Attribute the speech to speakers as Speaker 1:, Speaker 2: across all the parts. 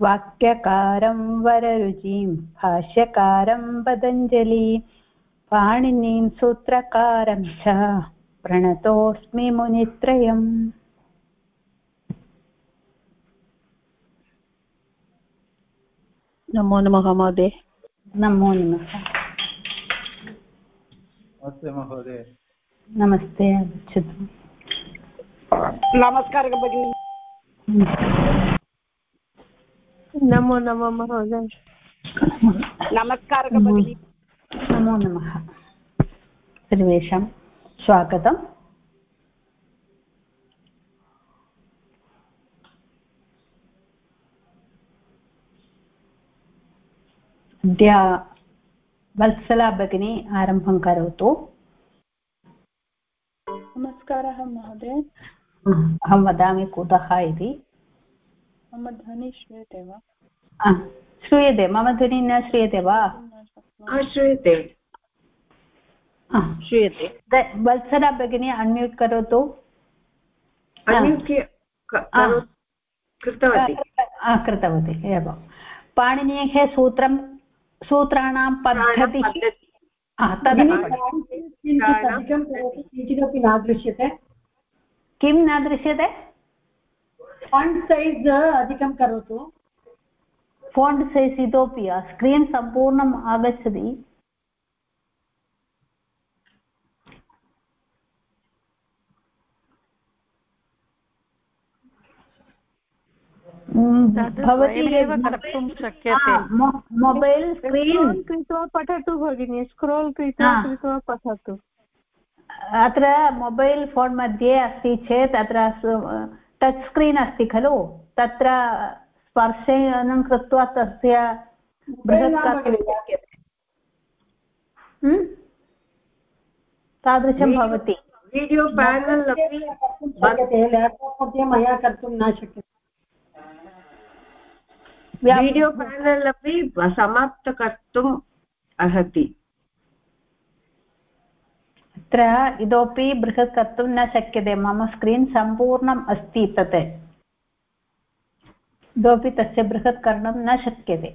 Speaker 1: वाक्यकारं वररुचिं भाष्यकारं पतञ्जलि पाणिनीं सूत्रकारं च प्रणतोऽस्मि मुनित्रयम्।
Speaker 2: नमो नमः महोदय।
Speaker 1: नमो नमः।
Speaker 3: नमस्ते महोदय।
Speaker 1: नमस्ते आगच्छतु।
Speaker 2: नमस्कारः भगिनि। नमो नमः महोदय। नमस्कारः भगिनि।
Speaker 1: नमो नमः। सर्वेषां स्वागतम्। अद्य वत्सला भगिनी आरम्भं करोतु।
Speaker 4: नमस्कारः महोदय।
Speaker 1: अहं वदामि कुतः इति।
Speaker 4: मम ध्वनिः श्रूयते वा?
Speaker 1: श्रूयते। मम ध्वनिः न श्रूयते वा?
Speaker 2: श्रूयते। श्रूयते।
Speaker 1: वत्सला भगिनी अन्म्यूट् करोतु।
Speaker 2: कृतवती।
Speaker 1: एवं। पाणिनेः सूत्रं सूत्राणां पद्धतिः
Speaker 5: किञ्चिदपि न दृश्यते।
Speaker 1: किं न दृश्यते?
Speaker 5: फाण्ट् सैज् अधिकं करोतु।
Speaker 1: फोण्ट् सैस् इतोपि स्क्रीन् सम्पूर्णम् आगच्छति मोबैल् स्क्रीन्
Speaker 2: कृत्वा पठतु भगिनि स्क्रोल् कृत्वा कृत्वा पठतु
Speaker 1: अत्र मोबैल् फोन् मध्ये अस्ति चेत् अत्र टच् स्क्रीन् अस्ति खलु तत्र स्पर्शनं कृत्वा तस्य बृहत् कर्तुं शक्यते म्? तादृशं भवति।
Speaker 2: वीडियो पेनल् अपि
Speaker 5: शक्यते। लेप्टाप् मध्ये मया कर्तुं न शक्यते।
Speaker 2: वीडियो पेनल् अपि समाप्त कर्तुम् अर्हति।
Speaker 1: अत्र इतोपि बृहत् कर्तुं न शक्यते। मम स्क्रीन् सम्पूर्णम् अस्ति तत्। इतोपि तस्य बृहत् करणं न शक्यते।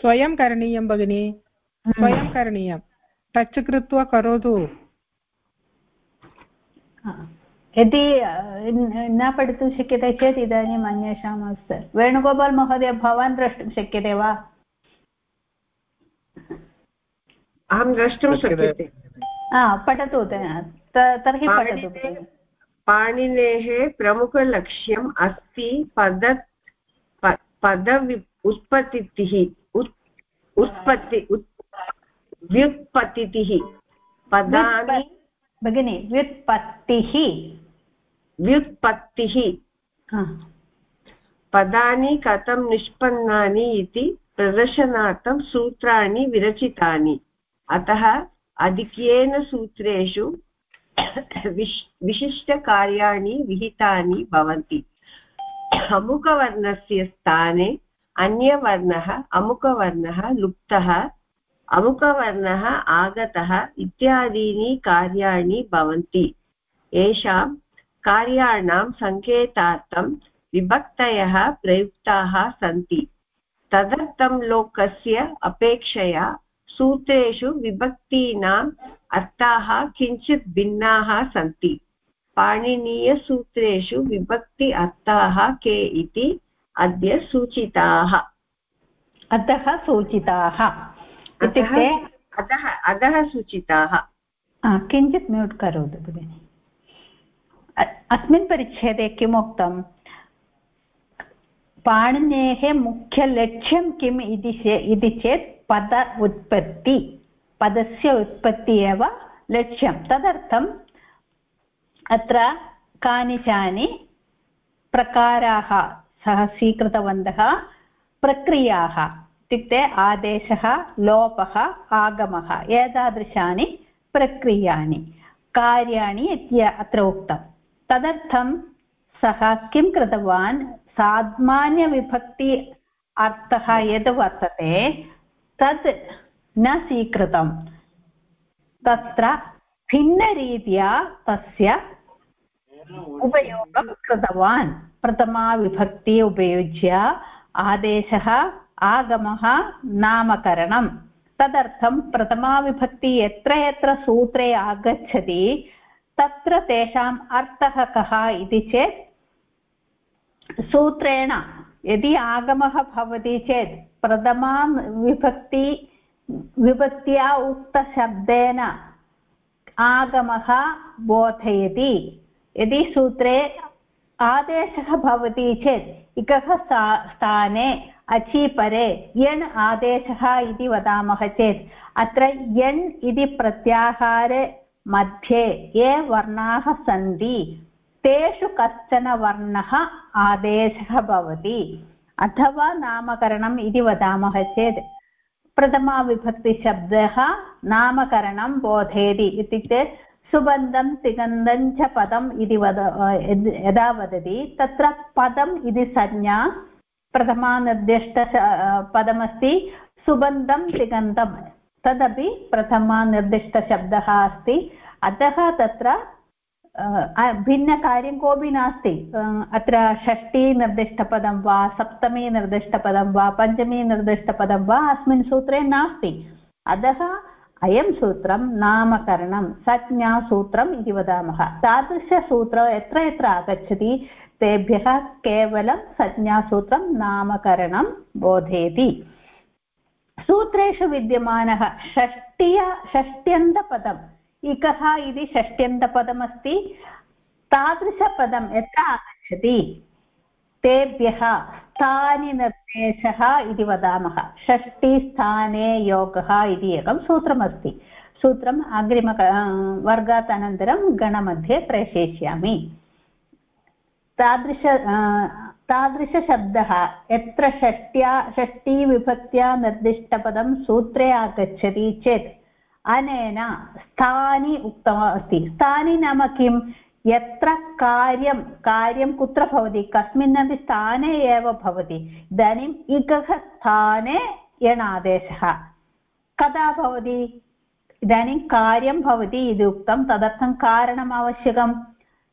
Speaker 6: स्वयं करणीयं भगिनि। स्वयं करणीयं। टच् कृत्वा करोतु।
Speaker 1: यदि न पठितुं शक्यते चेत् इदानीम् अन्येषाम् अस्ति वेणुगोपाल् महोदय भवान् द्रष्टुं शक्यते वा?
Speaker 2: अहं द्रष्टुं शक्यते।
Speaker 1: पठतु तर्हि पठतु
Speaker 2: पाणिनेः प्रमुखलक्ष्यम् अस्ति पद प- पद उत्पत्तिः उत्- उत्पत्ति उत्- व्युत्पत्तिः पदानि
Speaker 1: भगिनि व्युत्पत्तिः
Speaker 2: व्युत्पत्तिः। पदानि कथं निष्पन्नानि इति प्रदर्शनार्थं सूत्राणि विरचितानि अतः अधिक्येन सूत्रेषु विश् विशिष्टकार्याणि विहितानि भवन्ति अमुकवर्णस्य स्थाने अन्यवर्णः, अमुकवर्णः, लुप्तः, अमुकवर्णः आगतः इत्यादीनि कार्याणि भवन्ति। येषां कार्याणां सङ्केतार्थं विभक्तयः प्रयुक्ताः सन्ति। तदर्थं लोकस्य अपेक्षया सूत्रेषु विभक्तीनाम् अर्थाः किञ्चित् भिन्नाः सन्ति। पाणिनीयसूत्रेषु विभक्ति अर्थाः के इति अद्य सूचिताः।
Speaker 1: अतः सूचिताः। इत्युक्ते
Speaker 2: अतः अधः सूचिताः।
Speaker 1: किञ्चित् म्यूट् करोतु भगिनि। अस्मिन् परिच्छेदे किमुक्तं? पाणिनेः मुख्यलक्ष्यं किम् इति इति चेत् पद उत्पत्ति। पदस्य उत्पत्ति एव लक्ष्यं। तदर्थम् अत्र कानिचानि प्रकाराः, सः स्वीकृतवन्तः, प्रक्रियाः, इत्युक्ते आदेशः, लोपः, आगमः, एतादृशानि प्रक्रियाणि कार्याणि इति अत्र उक्तं। तदर्थं सः किं कृतवान्? सामान्यविभक्ति अर्थः यद् वर्तते तत् न स्वीकृतं। तत्र भिन्नरीत्या तस्य उपयोगं कृतवान् प्रथमाविभक्ति उपयुज्य आदेशः आगमः नामकरणं तदर्थं प्रथमाविभक्ति यत्र यत्र सूत्रे आगच्छति, तत्र तेषाम् अर्थः कः इति चेत्, सूत्रेण यदि आगमः भवति चेत्, प्रथमां विभक्ति, विभक्त्या उक्तशब्देन आगमः बोधयति। यदि सूत्रे आदेशः भवति चेत् इकः स्थाने अचीपरे यण् आदेशः इति वदामः चेत् अत्र यण् इति प्रत्याहारे मध्ये ये वर्णाः सन्ति, तेषु कश्चन वर्णः आदेशः भवति अथवा नामकरणम् इति वदामः चेत् प्रथमाविभक्तिशब्दः नामकरणं बोधयति इत्युक्ते सुबन्धं तिगन्धं च पदम् इति वद यदा वदति, तत्र पदम् इति संज्ञा प्रथमानिर्दिष्ट पदमस्ति, सुबन्धं तिगन्धं तदपि प्रथमानिर्दिष्टशब्दः अस्ति। अतः तत्र भिन्नकार्यं कोऽपि नास्ति। अत्र षष्टिनिर्दिष्टपदं वा सप्तमीनिर्दिष्टपदं वा पञ्चमीनिर्दिष्टपदं वा, अस्मिन् सूत्रे नास्ति। अतः अयं सूत्रं नामकरणं संज्ञासूत्रम् इति वदामः। तादृशसूत्र यत्र यत्र आगच्छति, तेभ्यः केवलं संज्ञासूत्रं नामकरणं बोधयति। सूत्रेषु विद्यमानः षष्ट्या, षष्ट्यन्तपदम्। इकः इति षष्ट्यन्तपदमस्ति। तादृशपदं यत्र आगच्छति तेभ्यः स्थानिनिर्देशः इति वदामः। षष्टिस्थाने योगः इति एकं सूत्रमस्ति। सूत्रम् अग्रिम वर्गात् अनन्तरं गणमध्ये प्रेषयिष्यामि। तादृश तादृशशब्दः यत्र षष्ट्या षष्टिविभक्त्या निर्दिष्टपदं सूत्रे आगच्छति चेत् अनेन स्थानि उक्तम् अस्ति। स्थानि नाम किं यत्र कार्यं कार्यं कुत्र भवति? कस्मिन्नपि स्थाने एव भवति। इदानीम् इकः स्थाने यणादेशः। कदा भवति? इदानीं कार्यं भवति इति उक्तं तदर्थं कारणम् आवश्यकं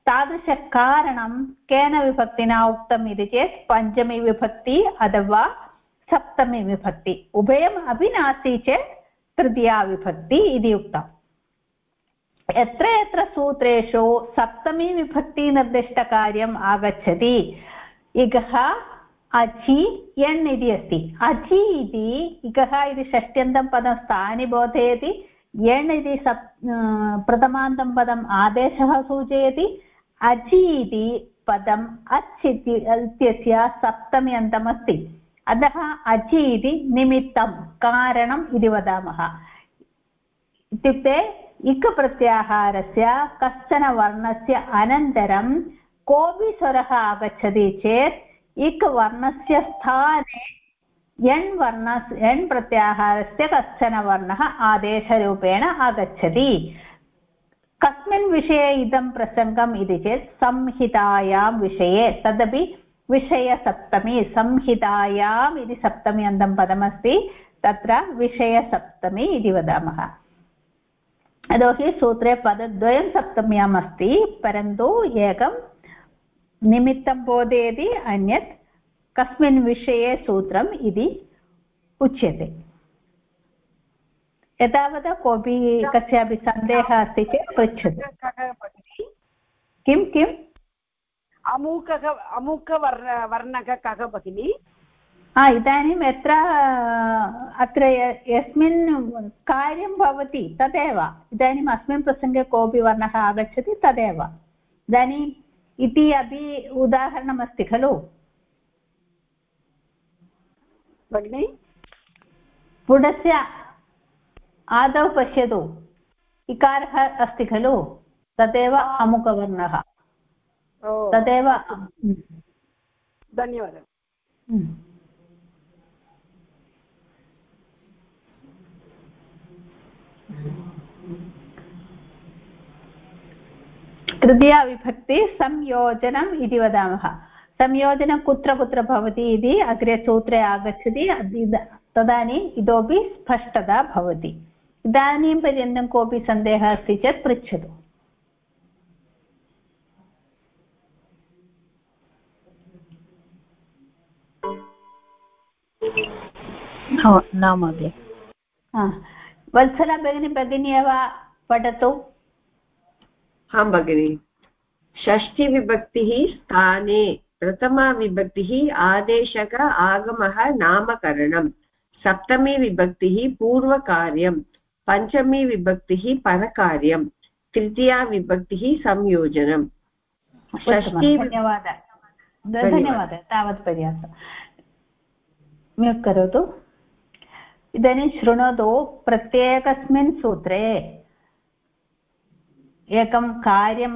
Speaker 1: तादृशकारणं केन विभक्तिना उक्तम् इति चेत् पञ्चमी विभक्ति अथवा सप्तमी विभक्ति। उभयम् अपि नास्ति चेत् तृतीया विभक्ति इति उक्तम्। यत्र यत्र सूत्रेषु सप्तमी विभक्तिनिर्दिष्टकार्यम् आगच्छति इगः अचि यण् इति अस्ति अचि इति इगः इति षष्ट्यन्तं पदं स्थानि बोधयति यण् इति सप् प्रथमान्तं पदम् आदेशः सूचयति अचि इति पदम् अच् इत्यस्य सप्तमी अन्तमस्ति अतः अचि इति निमित्तं कारणम् इति वदामः इत्युक्ते इक् प्रत्याहारस्य कश्चन वर्णस्य अनन्तरं कोऽपि स्वरः आगच्छति चेत् इक् वर्णस्य स्थाने यण् वर्ण यण् प्रत्याहारस्य कश्चन वर्णः आदेशरूपेण आगच्छति। कस्मिन् विषये इदं प्रसङ्गम् इति चेत् संहितायां विषये, तदपि विषयसप्तमी, संहितायाम् इति सप्तमी अन्तं पदमस्ति, तत्र विषयसप्तमी इति वदामः। यतोहि सूत्रे पदद्वयं सप्तम्याम् अस्ति परन्तु एकं निमित्तं बोधयति, अन्यत् कस्मिन् विषये सूत्रम् इति उच्यते। एतावता कोऽपि कस्यापि सन्देहः अस्ति चेत् पृच्छतु। किं किम्
Speaker 3: अमुकः, अमुकवर्ण वर्णः कः भगिनि?
Speaker 1: हा इदानीं यत्र अत्र यस्मिन् कार्यं भवति तदेव। इदानीम् अस्मिन् प्रसङ्गे कोऽपि वर्णः आगच्छति तदेव। इदानीम् इति अपि उदाहरणमस्ति खलु।
Speaker 3: भगिनि?
Speaker 1: पुटस्य आदौ पश्यतु। इकारः अस्ति खलु। तदेव अमुकवर्णः। तदेव
Speaker 3: धन्यवादः।
Speaker 1: तृतीयाविभक्ति संयोजनम् इति वदामः। संयोजनं कुत्र कुत्र भवति इति अग्रे सूत्रे आगच्छति। तदानीम् इतोपि स्पष्टता भवति। इदानीं पर्यन्तं कोऽपि सन्देहः अस्ति चेत् पृच्छतु।
Speaker 2: न महोदय।
Speaker 1: वत्सला भगिनी भगिनी एव पठतु।
Speaker 2: आं भगिनि षष्टिविभक्तिः स्थाने प्रथमाविभक्तिः आदेशक आगमः नामकरणं सप्तमी विभक्तिः पूर्वकार्यं पञ्चमी विभक्तिः परकार्यं तृतीया विभक्तिः संयोजनम्
Speaker 1: धन्यवादः। धन्यवादः तावत् पर्याप्तं। म्यूट् करोतु। इदानीं शृणोतु प्रत्येकस्मिन् सूत्रे। एकं कार्यं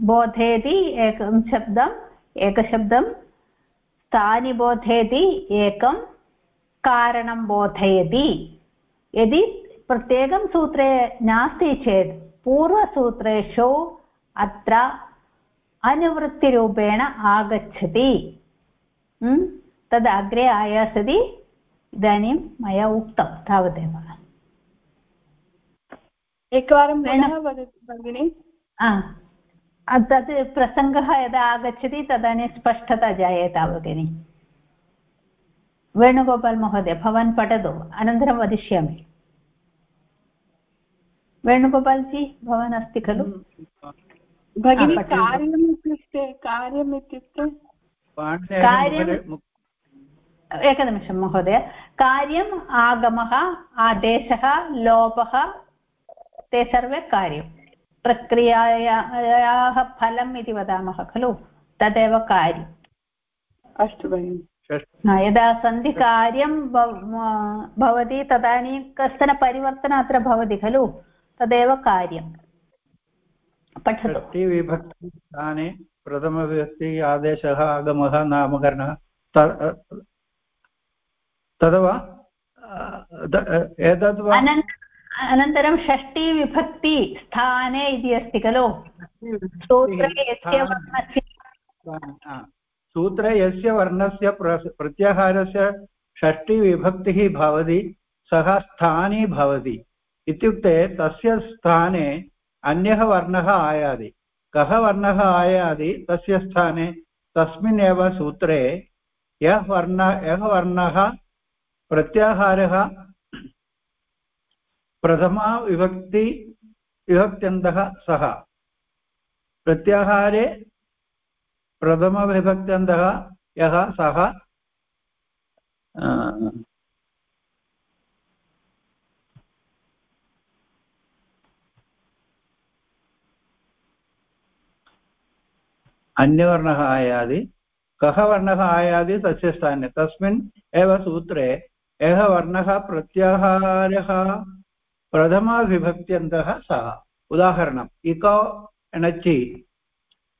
Speaker 1: बोधयति, एकं शब्दम् एकशब्दं स्थानि बोधयति, एकं कारणं बोधयति। यदि प्रत्येकं सूत्रे नास्ति चेत् पूर्वसूत्रेषु अत्र अनुवृत्तिरूपेण आगच्छति। तद् अग्रे आयासति। इदानीं मया उक्तं, तावदेव।
Speaker 4: एकवारं भगिनि।
Speaker 1: तत् प्रसङ्गः यदा आगच्छति तदानीं स्पष्टता जायेत भगिनि। वेणुगोपाल् महोदय भवान् पठतु अनन्तरं वदिष्यामि। वेणुगोपाल् जी भवान् अस्ति खलु?
Speaker 4: भगिनि कार्यम् इत्युक्ते? कार्यम् इत्युक्ते
Speaker 1: एकनिमिषं महोदय। कार्यम् आगमः आदेशः लोपः ते सर्वे कार्यं। प्रक्रियायाः फलम् इति वदामः खलु? तदेव कार्यम्।
Speaker 4: अस्तु भगिनि।
Speaker 1: यदा सन्धिकार्यं भवति तदानीं कश्चन परिवर्तनम् अत्र भवति खलु? तदेव कार्यं
Speaker 7: पठतु। विभक्तिस्थाने प्रथमविभक्ति आदेशः आगमः नामकरणः तद्वा एतद्
Speaker 1: अनन्तरं षष्टिविभक्ति स्थाने इति अस्ति खलु? सूत्रे यस्य वर्णस्य
Speaker 7: सूत्रे यस्य वर्णस्य प्रत्याहारस्य षष्टिविभक्तिः भवति सः स्थानी भवति। इत्युक्ते तस्य स्थाने अन्यः वर्णः आयाति। कः वर्णः आयाति तस्य स्थाने? तस्मिन् एव सूत्रे यः वर्ण यः वर्णः प्रत्याहारः प्रथमा विभक्ति विभक्त्यन्तः सः। प्रत्याहारे प्रथमविभक्त्यन्तः यः सः अन्यवर्णः आयाति। कः वर्णः आयाति तस्य स्थाने। तस्मिन् एव सूत्रे यः वर्णः प्रत्याहारः प्रथमाविभक्त्यन्तः सः। उदाहरणम्, इको एणचि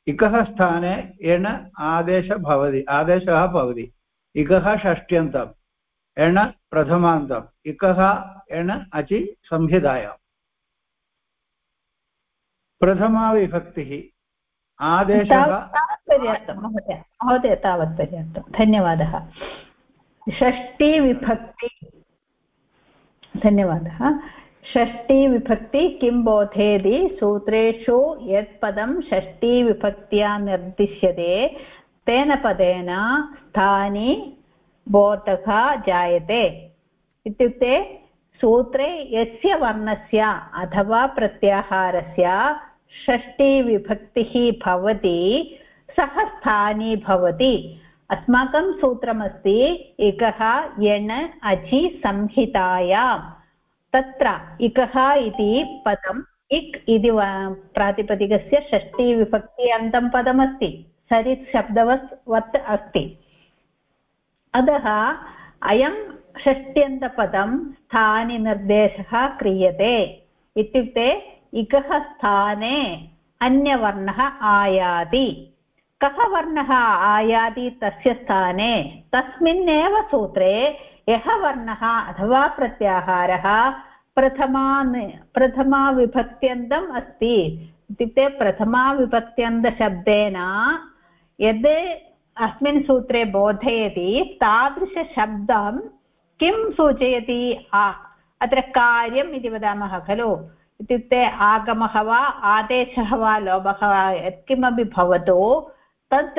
Speaker 7: इकः स्थाने एण आदेश भवति, आदेशः भवति। इकः षष्ट्यन्तम् एण प्रथमान्तम् इकः एण अचि संहितायाम् प्रथमाविभक्तिः आदेशः
Speaker 1: पर्याप्तं महोदय। महोदय, तावत् पर्याप्तं। धन्यवादः। षष्टिविभक्ति धन्यवादः। षष्टिविभक्ति किं बोधयति सूत्रेषु यत् पदं षष्टिविभक्त्या निर्दिश्यते। तेन पदेन स्थानि बोधः जायते। इत्युक्ते सूत्रे यस्य वर्णस्य अथवा प्रत्याहारस्य षष्टिविभक्तिः भवति, सः स्थानी भवति। अस्माकं सूत्रमस्ति एकः यण् अचि संहितायाम्। तत्र इकः इति पदम्, इक् इति प्रातिपदिकस्य षष्टिविभक्ति अन्तं पदमस्ति। सरित् शब्दवत् वत् अस्ति। अतः अयं षष्ट्यन्तपदं स्थानिनिर्देशः क्रियते। इत्युक्ते इकः स्थाने अन्यवर्णः आयाति। कः वर्णः आयाति तस्य स्थाने? तस्मिन्नेव सूत्रे यः वर्णः अथवा प्रत्याहारः प्रथमा प्रथमाविभक्त्यन्तम् अस्ति। इत्युक्ते प्रथमाविभक्त्यन्तशब्देन यद् अस्मिन् सूत्रे बोधयति, तादृशशब्दं किं सूचयति? अत्र कार्यम् इति वदामः खलु। इत्युक्ते आगमः वा, आदेशः वा, लोभः वा, यत्किमपि भवतु, तत्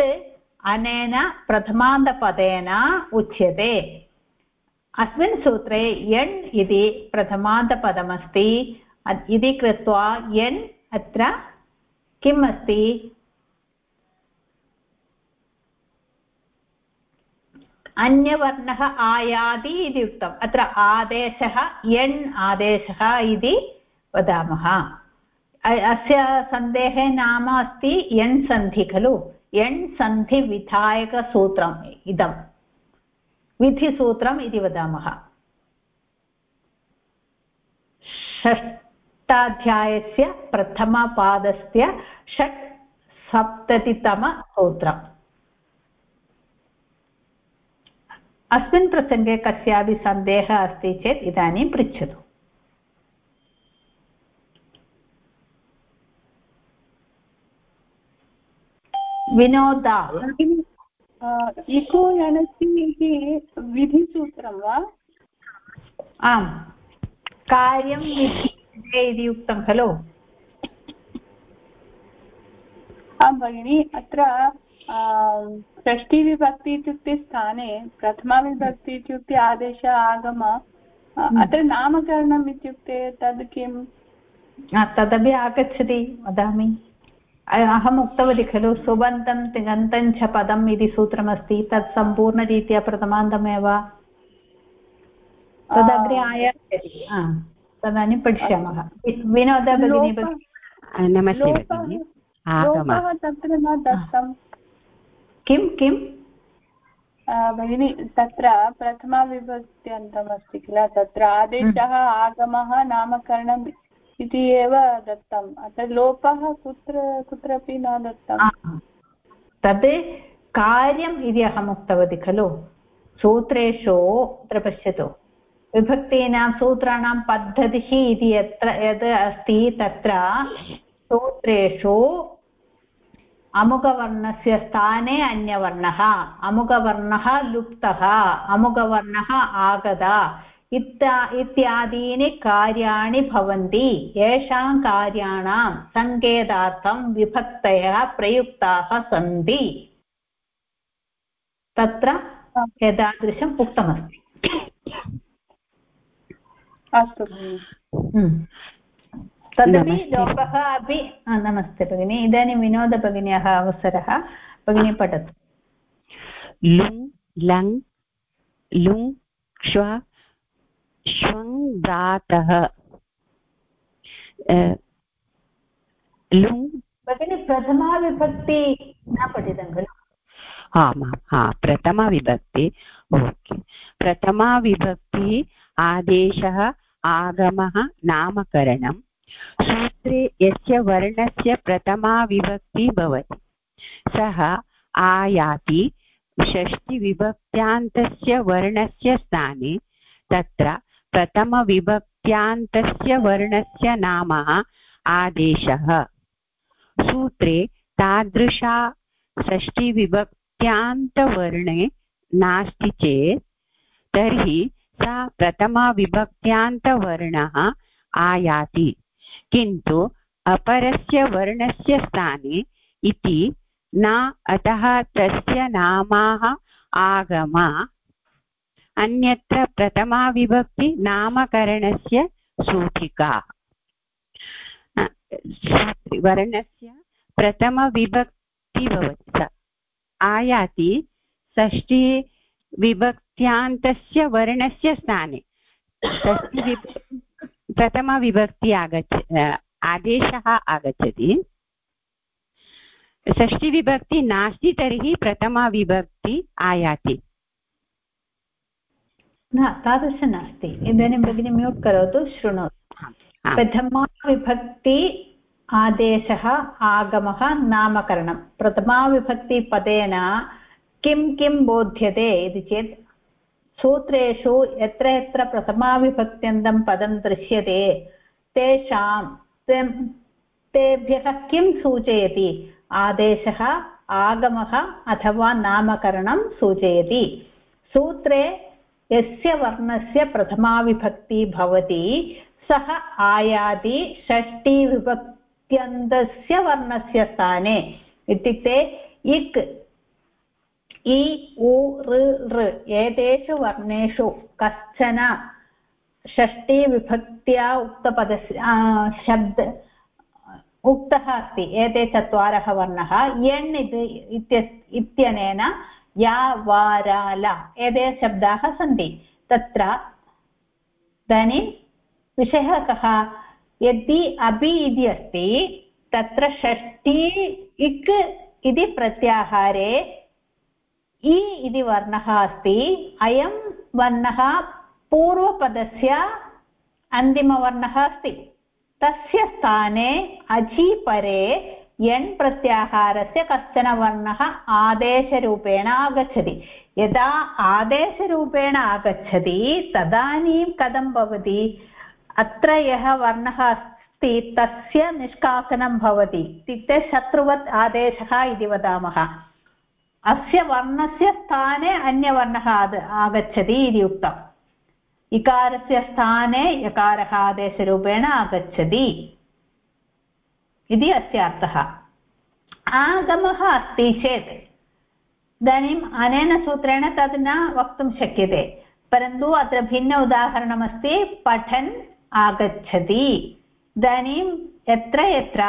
Speaker 1: अनेन प्रथमान्तपदेन उच्यते। अस्मिन् सूत्रे यण् इति प्रथमान्तपदमस्ति इति कृत्वा यण् अत्र किम् अस्ति? अन्यवर्णः आयाति इति उक्तम्। अत्र आदेशः यण् आदेशः इति वदामः। अस्य सन्धेः नाम अस्ति यण् सन्धि खलु। यण् सन्धिविधायकसूत्रम् इदं विधिसूत्रम् इति वदामः। षष्ठाध्यायस्य प्रथमपादस्य षट् सप्ततितमसूत्रम्। अस्मिन् प्रसङ्गे कस्यापि सन्देहः अस्ति चेत् इदानीं पृच्छतु। विनोदा
Speaker 4: इको यणसि इति विधिसूत्रं वा?
Speaker 1: आम्। कार्यं इति उक्तं खलु?
Speaker 4: आं भगिनि अत्र षष्टिविभक्ति इत्युक्ते स्थाने प्रथमाविभक्ति इत्युक्ते आदेश आगम अत्र नामकरणम् इत्युक्ते तद् किम्?
Speaker 1: तदपि आगच्छति वदामि। अहम् उक्तवती खलु सुबन्तं तिङन्तं च पदम् इति सूत्रमस्ति तत् सम्पूर्णरीत्या प्रथमान्तमेव। तदग्रे आयास्यति। तदानीं पश्यामः। विनोद भगिनी
Speaker 3: नमस्ते
Speaker 4: तत्र न दत्तम्।
Speaker 1: किं किं?
Speaker 4: भगिनि तत्र प्रथमाविभक्त्यन्तम् अस्ति किल? तत्र आदेशः आगमः नामकरणम् इति एव दत्तम्। अत्र लोपः कुत्र कुत्रापि न दत्तम्।
Speaker 1: तद् कार्यम् इति अहम् उक्तवती खलु। सूत्रेषु अत्र पश्यतु। विभक्तीनां सूत्राणां पद्धतिः इति यत्र यद् अस्ति तत्र सूत्रेषु अमुकवर्णस्य स्थाने अन्यवर्णः। अमुकवर्णः लुप्तः। अमुकवर्णः आगता इत्या इत्यादीनि कार्याणि भवन्ति। येषां कार्याणां सङ्केतार्थं विभक्तयः प्रयुक्ताः सन्ति। तत्र एतादृशम् उक्तमस्ति।
Speaker 4: अस्तु
Speaker 1: तदपि लोपः अपि नमस्ते भगिनि। इदानीं विनोदभगिन्याः अवसरः। भगिनी पठतु।
Speaker 3: लुङ् लङ् लुङ् क्ष्व श्वङ् दातः लुङ्
Speaker 1: भगिनि प्रथमाविभक्ति न पठितं खलु?
Speaker 3: आमां हा प्रथमाविभक्ति ओके। प्रथमाविभक्तिः आदेशः आगमः नामकरणं। सूत्रे यस्य वर्णस्य प्रथमा विभक्ति भवति। सः आयाति षष्टिविभक्त्यान्तस्य वर्णस्य स्थाने तत्र प्रथमविभक्त्यान्तस्य वर्णस्य नाम आदेशः। सूत्रे तादृशा षष्टिविभक्त्यान्तवर्णे नास्ति चेत्, तर्हि सा प्रथमाविभक्त्यान्तवर्णः आयाति। किन्तु अपरस्य वर्णस्य स्थाने इति न अतः तस्य नामाः आगम अन्यत्र प्रथमाविभक्ति नामकरणस्य सूचिका। वर्णस्य प्रथमविभक्ति भवति। आयाति षष्ठी विभक्त्यान्तस्य वर्णस्य स्थाने। षष्टि प्रथमविभक्ति आगच्छ आदेशः आगच्छति। षष्टिविभक्ति नास्ति तर्हि प्रथमाविभक्ति आयाति।
Speaker 1: न तादृश नास्ति। इदानीं भगिनी म्यूट् करोतु शृणोतु। प्रथमाविभक्ति आदेशः आगमः नामकरणं। प्रथमाविभक्तिपदेन किं किं बोध्यते इति चेत् सूत्रेषु यत्र यत्र प्रथमाविभक्त्यन्तं पदं दृश्यते तेषां तेभ्यः किं सूचयति? आदेशः आगमः अथवा नामकरणं सूचयति। सूत्रे यस्य वर्णस्य प्रथमाविभक्ति भवति, सः आयाति षष्टिविभक्त्यन्तस्य वर्णस्य स्थाने। इत्युक्ते इक्, इ, उ, ऋ एतेषु वर्णेषु कश्चन षष्टिविभक्त्या उक्तपदस्य शब्द उक्तः अस्ति, एते चत्वारः वर्णः। यण् इति इत्यनेन या वाराल एते शब्दाः सन्ति। तत्र इदानीं विषयः कः? यदि अबि इति अस्ति, तत्र षष्टि इक् इति प्रत्याहारे इ इति वर्णः अस्ति। अयं वर्णः पूर्वपदस्य अन्तिमवर्णः अस्ति। तस्य स्थाने अचि परे यण् प्रत्याहारस्य कश्चन वर्णः आदेशरूपेण आगच्छति यदा आदेशरूपेण आगच्छति तदानीं कथं भवति अत्र यः वर्णः अस्ति तस्य निष्कासनं भवति इत्युक्ते शत्रुवत् आदेशः इति वदामः अस्य वर्णस्य स्थाने अन्यवर्णः आगच्छति इति उक्तम् इकारस्य स्थाने यकारः आदेशरूपेण आगच्छति इति अस्य अर्थः। आगमः अस्ति चेत् इदानीम् अनेन सूत्रेण तद् न वक्तुं शक्यते, परन्तु अत्र भिन्न उदाहरणमस्ति, पठन् आगच्छति। इदानीं यत्र यत्र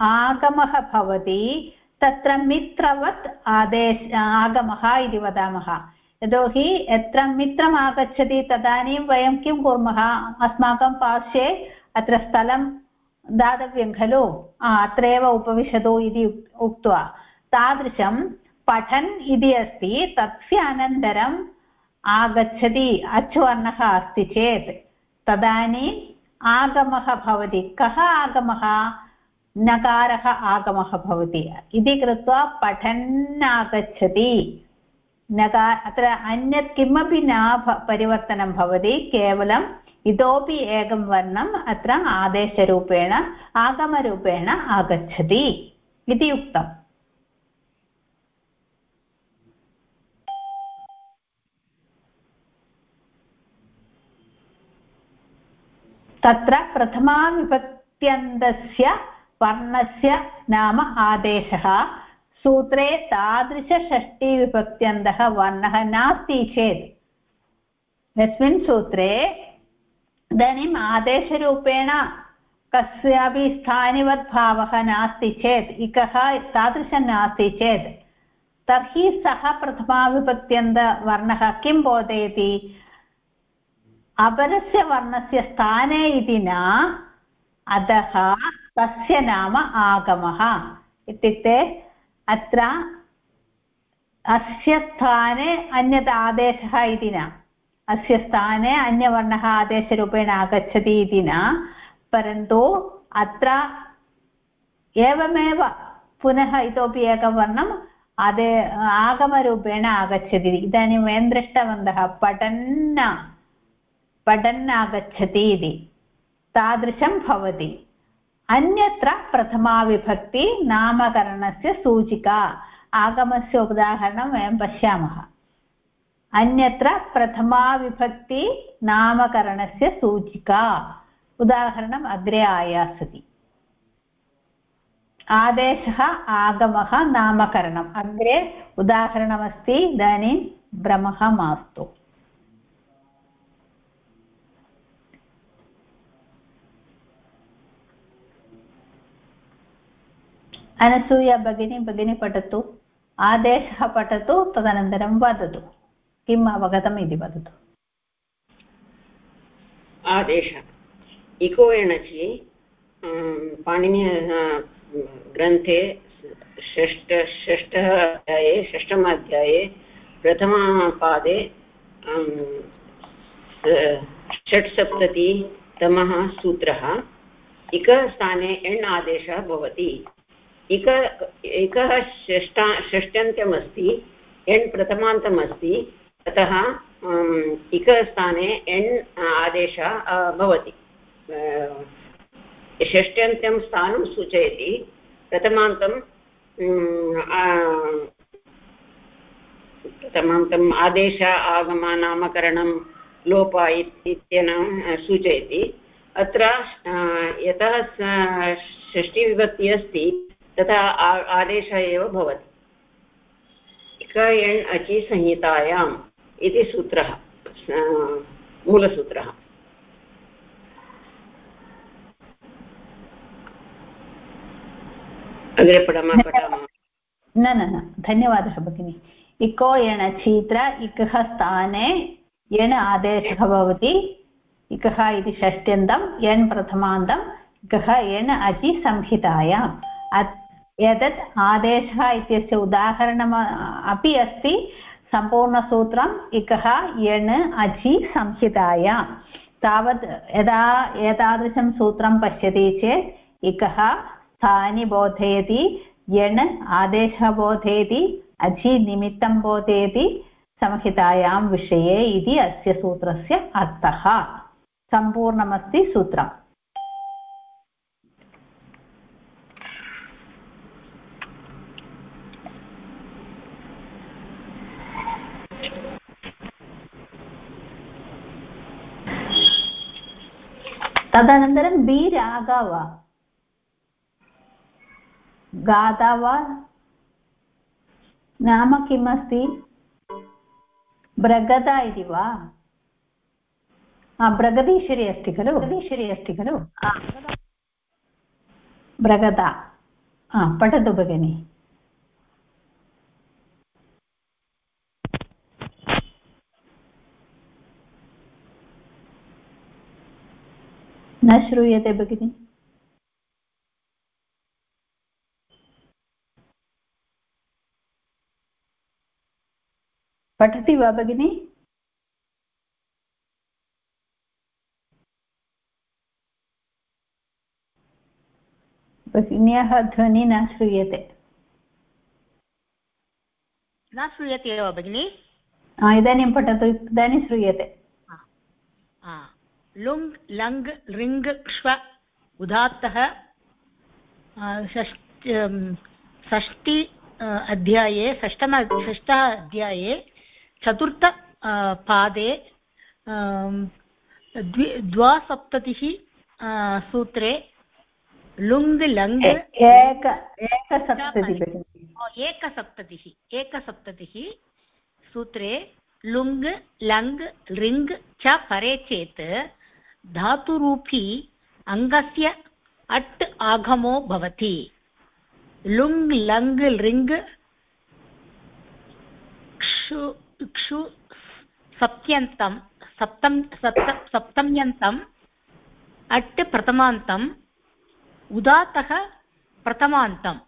Speaker 1: आगमः भवति, तत्र मित्रवत् आदेश, आगमः इति वदामः। यतोहि यत्र मित्रम् आगच्छति, तदानीं वयं किं कुर्मः? अस्माकं पार्श्वे अत्र स्थलं दातव्यं खलु? अत्रैव उपविशतु इति उक्त्वा। तादृशं पठन् इति अस्ति, तस्य अनन्तरम् आगच्छति, अच्वर्णः अस्ति चेत्। तदानीम् आगमः भवति। कः आगमः? नकारः आगमः भवति। इति कृत्वा पठन् नकार, अत्र अन्यत् किमपि न परिवर्तनं भवति केवलम् इतोपि एकं वर्णम् अत्र आदेशरूपेण, आगमरूपेण आगच्छति इति उक्तम्। तत्र प्रथमाविभक्त्यन्तस्य वर्णस्य नाम आदेशः। सूत्रे तादृशषष्टिविभक्त्यन्तः वर्णः नास्ति चेत्। यस्मिन् सूत्रे इदानीम् आदेशरूपेण कस्यापि स्थानिवद्भावः नास्ति चेत्, इकः तादृशं नास्ति चेत्, तर्हि सः प्रथमाविभक्त्यन्तवर्णः किं बोधयति? अपरस्य वर्णस्य स्थाने इति न अतः तस्य नाम आगमः इत्युक्ते अत्र अस्य स्थाने अन्यत् आदेशः इति न। अस्य स्थाने अन्यवर्णः आदेशरूपेण आगच्छति इति न, परन्तु अत्र एवमेव पुनः इतोपि एकं वर्णम् आदे, आगमरूपेण आगच्छति। इदानीं वयं दृष्टवन्तः पठन् पठन् आगच्छति इति। तादृशं भवति। अन्यत्र प्रथमाविभक्ति नामकरणस्य सूचिका। आगमस्य उदाहरणं वयं पश्यामः। अन्यत्र प्रथमाविभक्ति नामकरणस्य सूचिका। उदाहरणम् अग्रे आयास्यति। आदेशः आगमः नामकरणम्। अग्रे उदाहरणमस्ति, इदानीं भ्रमः मास्तु। अनसूया भगिनी भगिनी पठतु। आदेशः पठतु, तदनन्तरं वदतु। किम् अवगतम् इति वदतु?
Speaker 8: आदेश। इको एणचि पाणिनि ग्रन्थे षष्ठ, षष्ठः अध्याये, षष्ठम अध्याये प्रथमपादे षट्सप्ततितमः सूत्रः इकस्थाने एण् आदेशः भवति। इक एकः षष्टा षष्ट्यन्त्यमस्ति एण् प्रथमान्तम् अस्ति अतः इकस्थाने एण् आदेशः भवति. षष्ट्यन्त्यं स्थानं सूचयति. प्रथमान्तं प्रथमान्तम् आदेश आगमनामकरणं लोप इत्यन सूचयति. अत्र यतः षष्टिविभक्तिः अस्ति, तथा आदेशः एव भवति. क एण् अचि संहितायाम्। इति सूत्रः मूलसूत्रः। अग्रे पठामः पठामः।
Speaker 1: न न न धन्यवादः भगिनि। इको एण छीत्र इकः स्थाने एण आदेशः भवति। इकः इति षष्ट्यन्तम् एण् प्रथमान्तम् इकः एण अचि संहितायाम्। एतत् आदेशः इत्यस्य उदाहरणम् अपि अस्ति। सम्पूर्णसूत्रम् इकः एण् अचि, संहितायां। तावत् यदा, एतादृशं सूत्रं पश्यति चेत् इकः स्थानि बोधयति एण् आदेशः बोधयति, अचि निमित्तं बोधयति, संहितायां विषये इति अस्य सूत्रस्य अर्थः। सम्पूर्णमस्ति सूत्रम्। तदनन्तरं बि रागा वा गाता वा नाम किम् अस्ति बृगदा इति वा बृगदीश्वरी अस्ति खलु बृगदीश्वरी अस्ति खलु बृगदा पठतु भगिनि न श्रूयते भगिनि। पठति वा भगिनि? भगिन्याः ध्वनिः न श्रूयते
Speaker 9: न श्रूयते एव भगिनि।
Speaker 1: इदानीं पठतु इदानीं श्रूयते।
Speaker 9: लुङ् लङ् लृङ् क्ष्व उदात्तः षष्टि अध्याये षष्टम षष्ठः अध्याये चतुर्थ पादे द्वि द्वासप्ततिः सूत्रे लुङ् लङ्
Speaker 1: एक एकसप्ततिः
Speaker 9: एकसप्ततिः एकसप्ततिः सूत्रे लुङ् लङ् लृङ् च परे चेत् धातुरूपी अङ्गस्य अट् आगमो भवति। लुङ्, लङ्, लृङ्, क्षु क्षु, सप्त्यन्तं, सप्तं, सप्त सप्तम्यन्तम् अट् प्रथमान्तम् उदात्तः प्रथमान्तम्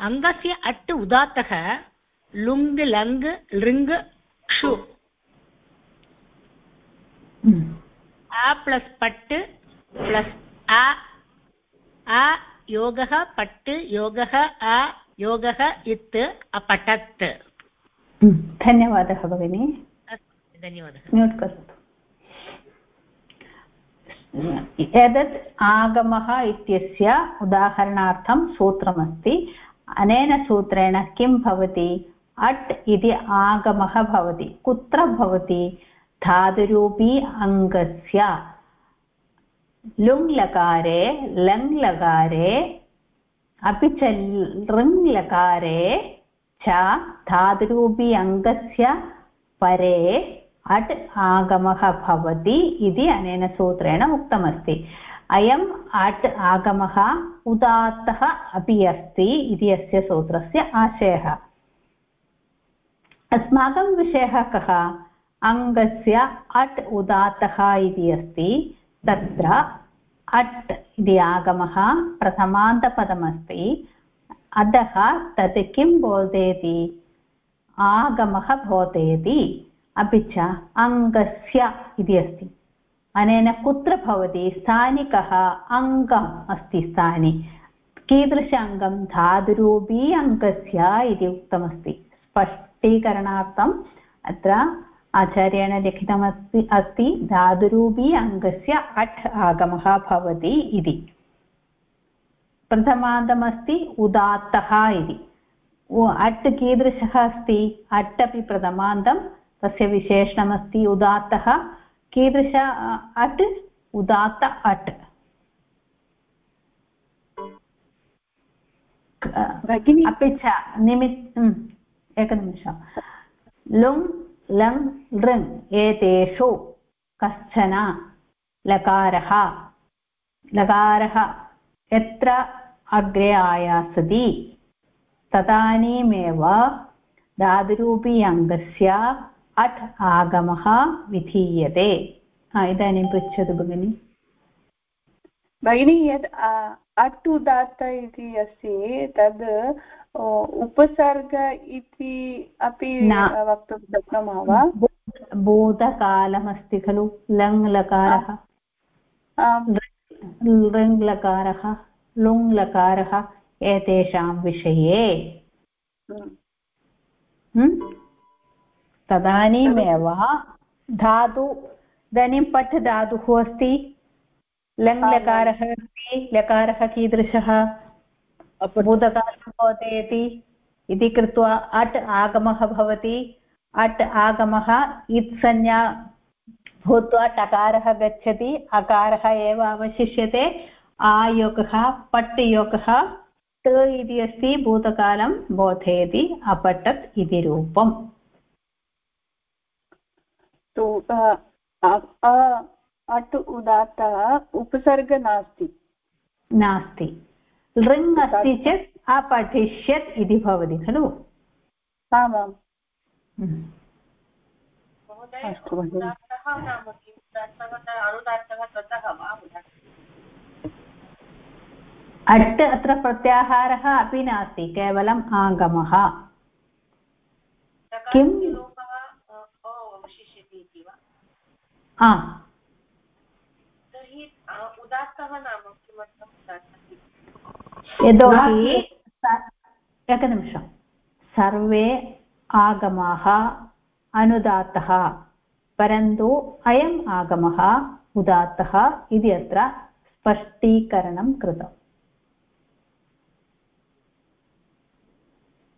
Speaker 9: अङ्गस्य अट् उदात्तः, लुङ्, लङ्, लृङ्, क्षु। आ प्लस् पट् प्लस् आ आ योगः पट् योगः आ योगः इत् अपठत्
Speaker 1: धन्यवादः भगिनि।
Speaker 9: धन्यवादः।
Speaker 1: म्यूट् करोतु। एतत् आगमः इत्यस्य उदाहरणार्थं सूत्रमस्ति। अनेन सूत्रेण किं भवति? अट् इति आगमः भवति। कुत्र भवति? धातुरूपी अङ्गस्य लुङ् लकारे लङ् लकारे अपि च लृङ् लकारे च धातुरूपी अङ्गस्य परे अट् आगमः भवति इति अनेन सूत्रेण उक्तमस्ति अयम् अट् आगमः उदात्तः अपि अस्ति इति अस्य सूत्रस्य आशयः अस्माकं विषयः कः अङ्गस्य अट् उदात्तः इति अस्ति। तत्र अट् इति आगमः प्रथमान्तपदमस्ति। अतः तत् किं बोधयति? आगमः बोधयति। अपि च अङ्गस्य इति अस्ति। अनेन कुत्र भवति? स्थानिकः अङ्गम् अस्ति स्थानि। कीदृश अङ्गं? धातुरूपी अङ्गस्य इति उक्तमस्ति। स्पष्टीकरणार्थम् अत्र आचार्येण लिखितमस्ति अस्ति धातुरूपी अङ्गस्य अट् आगमः भवति इति। प्रथमान्तमस्ति उदात्तः इति। अट् कीदृशः अस्ति? अट् अपि प्रथमान्तं तस्य विशेषणमस्ति उदात्तः। कीदृश अट्? उदात्त अट्। अपि च निमित् एकनिमिषं। लुङ् लङ् लृङ् एतेषु कश्चन लकारः लकारः यत्र अग्रे आयासति तदानीमेव धातुरूपी अङ्गस्य अट् आगमः विधीयते इदानीं पृच्छतु भगिनि
Speaker 4: भगिनी यद् अट् उदात्त इति अस्ति तद् उपसर्ग इति अपि वक्तुं शक्नुमः वा?
Speaker 1: भूतकालमस्ति खलु लङ् लकारः लृङ् लकारः लुङ् लकारः एतेषां विषये। तदानीमेव धातु इदानीं पठ् धातुः अस्ति। लङ् लकारः अस्ति लकारः कीदृशः? भूतकालं बोधयति इति कृत्वा अट् आगमः भवति। अट् आगमः इत्संज्ञा भूत्वा टकारः गच्छति। अकारः एव अवशिष्यते। आयोगः पट् योगः ट इति अस्ति भूतकालं बोधयति अपठत् इति रूपम्।
Speaker 4: अट् उदात्तः उपसर्ग नास्ति।
Speaker 1: नास्ति। लृङ् अस्ति चेत् अपठिष्यत् इति भवति खलु?
Speaker 4: आमाम्।
Speaker 1: अट् अत्र प्रत्याहारः अपि नास्ति केवलम् आगमः। किं यतोहि एकनिमिषं सर्वे आगमाः अनुदात्तः परन्तु अयम् आगमः उदात्तः इति अत्र स्पष्टीकरणं कृतम्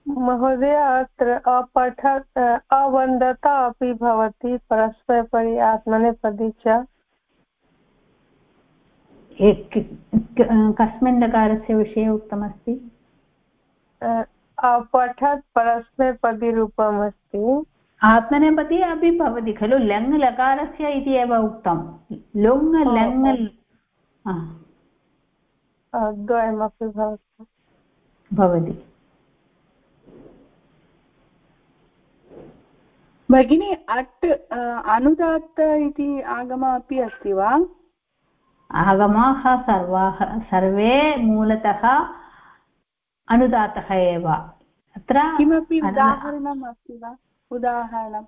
Speaker 5: महोदय अत्र अपठत् अवन्दता अपि भवति परस्परपरि आत्मनेपदी च
Speaker 1: कस्मिन् लकारस्य विषये उक्तमस्ति?
Speaker 5: अपठत् परस्मैपदीरूपम् अस्ति।
Speaker 1: आत्मनेपदी अपि भवति खलु लङ् लकारस्य इति एव उक्तं। लुङ् लङ्
Speaker 5: द्वयमपि भवति।
Speaker 4: भगिनी अट् अनुदात्त इति आगमः अपि अस्ति वा?
Speaker 1: आगमाः सर्वाः सर्वे मूलतः अनुदातः एव। अत्र
Speaker 4: किमपि उदाहरणम् अस्ति वा? उदाहरणं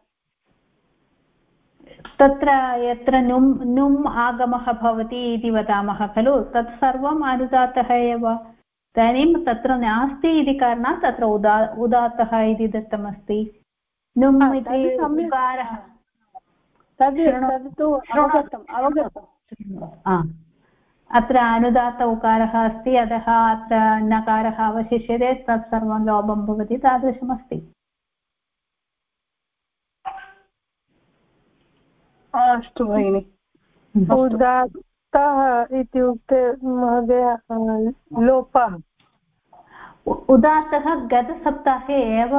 Speaker 1: तत्र यत्र नुम् नुम् आगमः भवति इति वदामः खलु। तत् सर्वम् अनुदातः एव। इदानीं तत्र नास्ति इति कारणात् तत्र उदा उदात्तः इति दत्तमस्ति। नुम् इति
Speaker 4: तद् तद् तु अवगतम् अवगतम्।
Speaker 1: अत्र अनुदात्त उकारः अस्ति अतः अत्र नकारः अवशिष्यते तत् सर्वं लोपं भवति तादृशमस्ति.
Speaker 5: अस्तु भगिनि. उदात्तः इत्युक्ते महोदय लोपः.
Speaker 1: उदात्तः गतसप्ताहे एव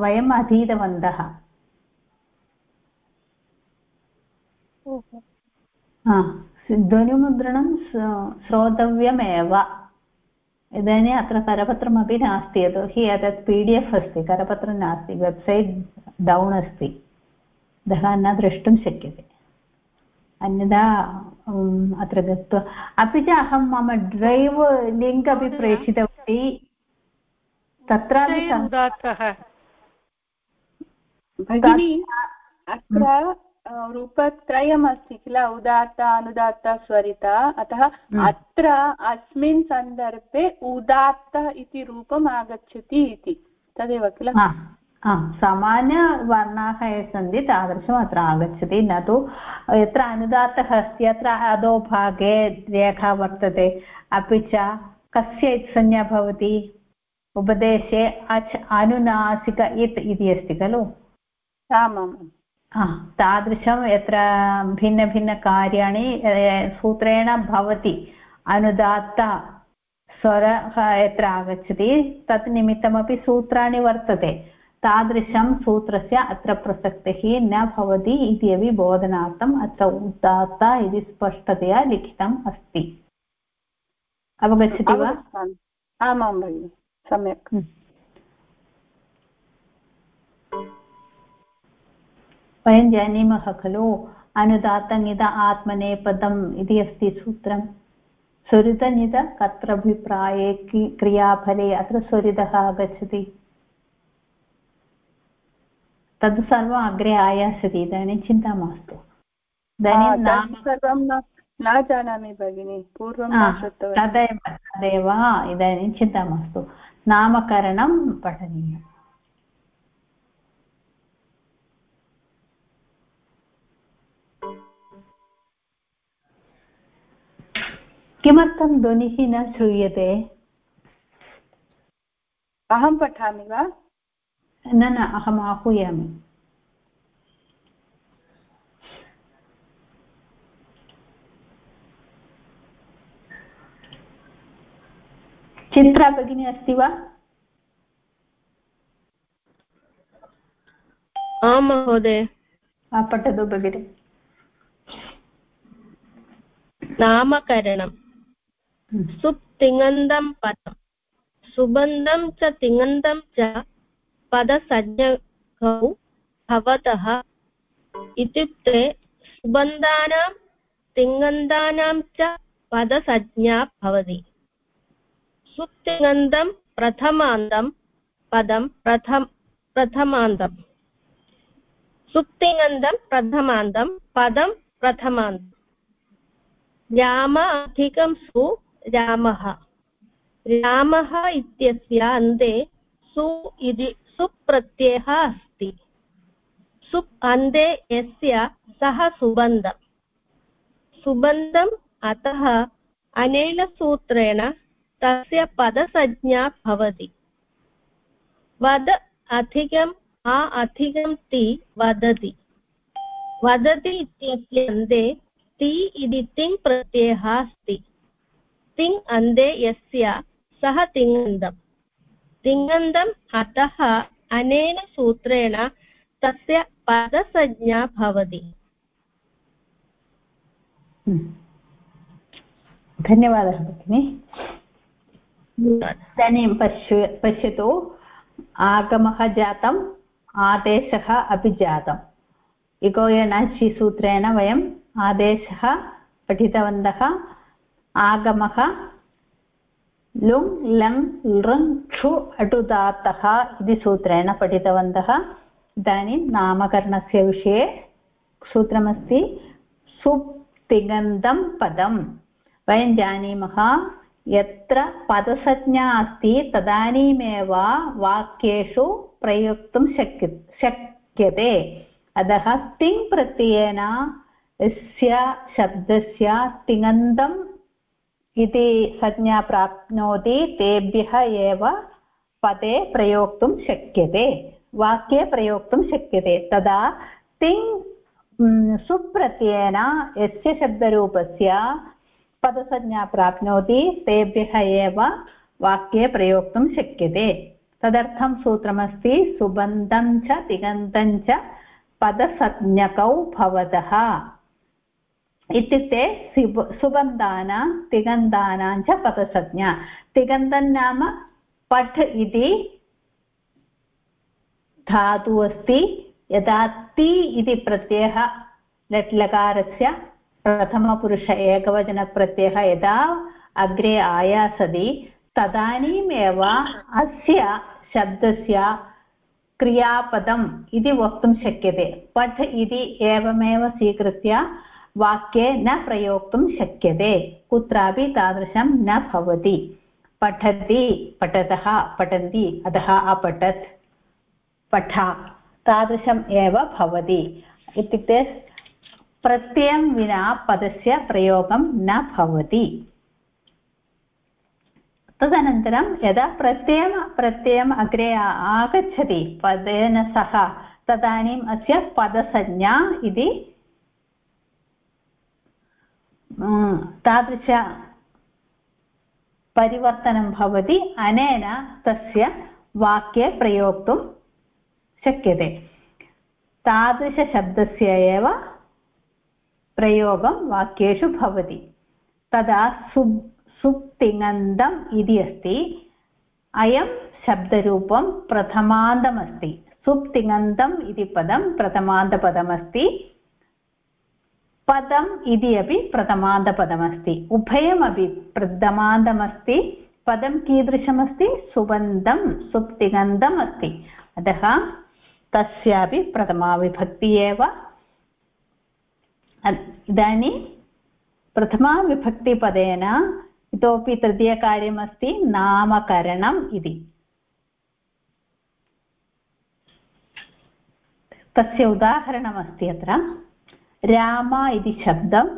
Speaker 1: वयम् अधीतवन्तः. ध्वनिमुद्रणं श्रोतव्यमेव इदानीम् अत्र करपत्रमपि नास्ति यतोहि एतत् पी डि एफ् अस्ति करपत्रं नास्ति वेब्सैट् डौन् अस्ति अतः न द्रष्टुं शक्यते अन्यथा अत्र गत्वा अपि च अहं मम ड्रैव् लिङ्क् अपि प्रेषितवती तत्रापि
Speaker 4: अत्र रूपत्रयमस्ति किल उदात्त अनुदात्त स्वरिता अतः अत्र अस्मिन् सन्दर्भे उदात्त इति रूपम् आगच्छति इति तदेव किल
Speaker 1: सामान्यवर्णाः ये सन्ति तादृशम् अत्र आगच्छति न तु यत्र अनुदात्तः अस्ति अत्र अधोभागे रेखा वर्तते अपि च कस्य इति संज्ञा भवति उपदेशे अच् अनुनासिक इत् इति अस्ति खलु
Speaker 4: आमाम्
Speaker 1: तादृशं यत्र भिन्नभिन्नकार्याणि सूत्रेण भवति। अनुदात्त स्वरः यत्र आगच्छति तत् निमित्तमपि सूत्राणि वर्तते। तादृशं सूत्रस्य अत्र प्रसक्तिः न भवति इति अपि बोधनार्थम् अत्र उदात्त इति स्पष्टतया लिखितम् अस्ति। अवगच्छति वा?
Speaker 4: आमां भगिनि सम्यक्।
Speaker 1: वयं जानीमः खलु अनुदातनिद आत्मनेपदम् इति अस्ति सूत्रं स्वरितनिद कत्रभिप्राये क्रियाफले अत्र स्वरितः आगच्छति तद् सर्वम् अग्रे आयास्यति इदानीं चिन्ता मास्तु
Speaker 4: इदानीं सर्वं न जानामि भगिनि पूर्वं
Speaker 1: तदेव तदेव इदानीं चिन्ता मास्तु नामकरणं पठनीयम् किमर्थं ध्वनिः न श्रूयते?
Speaker 4: अहं पठामि वा?
Speaker 1: न न अहम् आहूयामि चित्रा भगिनी अस्ति वा?
Speaker 10: आं महोदय।
Speaker 1: पठतु भगिनि।
Speaker 10: नामकरणं सुप् तिङन्दं पदं। सुबन्धं च तिङन्दं च पदसज्ञकौ भवतः। इत्युक्ते सुबन्धानां तिङन्दानां च पदसज्ञा भवति। सुप्तिङन्दं प्रथमान्तं पदं प्रथम प्रथमान्तम् सुप्तिङन्दं प्रथमान्तं, पदं प्रथमान्तम् राम अधिकं सु रामः। रामः इत्यस्य अन्ते सु इति, सुप्रत्ययः अस्ति। सुप् अन्ते यस्य सः सुबन्धम्। सुबन्धम् अतः अनेन सूत्रेण तस्य पदसंज्ञा भवति। वद अधिकम्, आ अधिकं ति वदति। वदति इत्यस्य अन्ते ति इति तिङ् अस्ति। तिङ् अन्ते यस्य सः तिङन्तम् तिङन्तम् अतः अनेन सूत्रेण तस्य पदसंज्ञा भवति।
Speaker 1: धन्यवादः भगिनि इदानीं पश्य पश्यतु आगमः जातम् आदेशः अपि जातम् इको एणाचि सूत्रेण वयं आदेशः पठितवन्तः आगमः। लुङ् लङ् लृङ् क्षु अटुदात्तः इति सूत्रेण पठितवन्तः। इदानीं नामकरणस्य विषये सूत्रमस्ति, सुप्तिगन्धं पदं। वयं जानीमः यत्र पदसंज्ञा अस्ति तदानीमेव वाक्येषु प्रयोक्तुं शक्य, शक्यते। अतः तिङ् प्रत्ययेन यस्य शब्दस्य तिङन्तम् इति संज्ञा प्राप्नोति तेभ्यः एव पदे प्रयोक्तुं शक्यते, वाक्ये प्रयोक्तुं शक्यते। तदा तिङ् सुप्रत्ययेन यस्य शब्दरूपस्य पदसंज्ञा प्राप्नोति तेभ्यः एव वाक्ये प्रयोक्तुं शक्यते। तदर्थं सूत्रमस्ति सुबन्धं च तिङन्तं च पदसंज्ञकौ भवतः। इत्युक्ते सिब सुबन्धानां तिगन्तानां च पदसंज्ञा। तिगन्तं नाम पठ् इति, धातुः अस्ति। यदा ति इति प्रत्ययः लट् लकारस्य प्रथमपुरुष एकवचनप्रत्ययः यदा अग्रे आयासति, तदानीमेव अस्य शब्दस्य क्रियापदम् इति वक्तुं शक्यते। पठ् इति एवमेव स्वीकृत्य वाक्ये न प्रयोक्तुं शक्यते। कुत्रापि तादृशं न भवति। पठति, पठतः, पठन्ति अतः अपठत्। पठ, तादृशम् एव भवति। इत्युक्ते प्रत्ययं विना पदस्य प्रयोगं न भवति। तदनन्तरं यदा प्रत्ययं प्रत्ययम् अग्रे आगच्छति, पदेन सह तदानीम् अस्य पदसंज्ञा इति तादृश परिवर्तनं भवति अनेन तस्य वाक्ये प्रयोक्तुं शक्यते तादृशशब्दस्य एव प्रयोगं वाक्येषु भवति तदा सुब् सुप्तिङन्तम् इति अस्ति अयं शब्दरूपं प्रथमान्तमस्ति सुप्तिङन्तम् इति पदं प्रथमान्तपदमस्ति पदम् इति अपि प्रथमान्तपदमस्ति उभयमपि प्रथमान्तमस्ति पदं कीदृशमस्ति? सुबन्धं सुप्तिगन्धम् अस्ति अतः तस्यापि प्रथमाविभक्ति एव। इदानीं प्रथमाविभक्तिपदेन इतोपि तृतीयकार्यमस्ति नामकरणम् इति। तस्य उदाहरणमस्ति अत्र। राम इति शब्दम्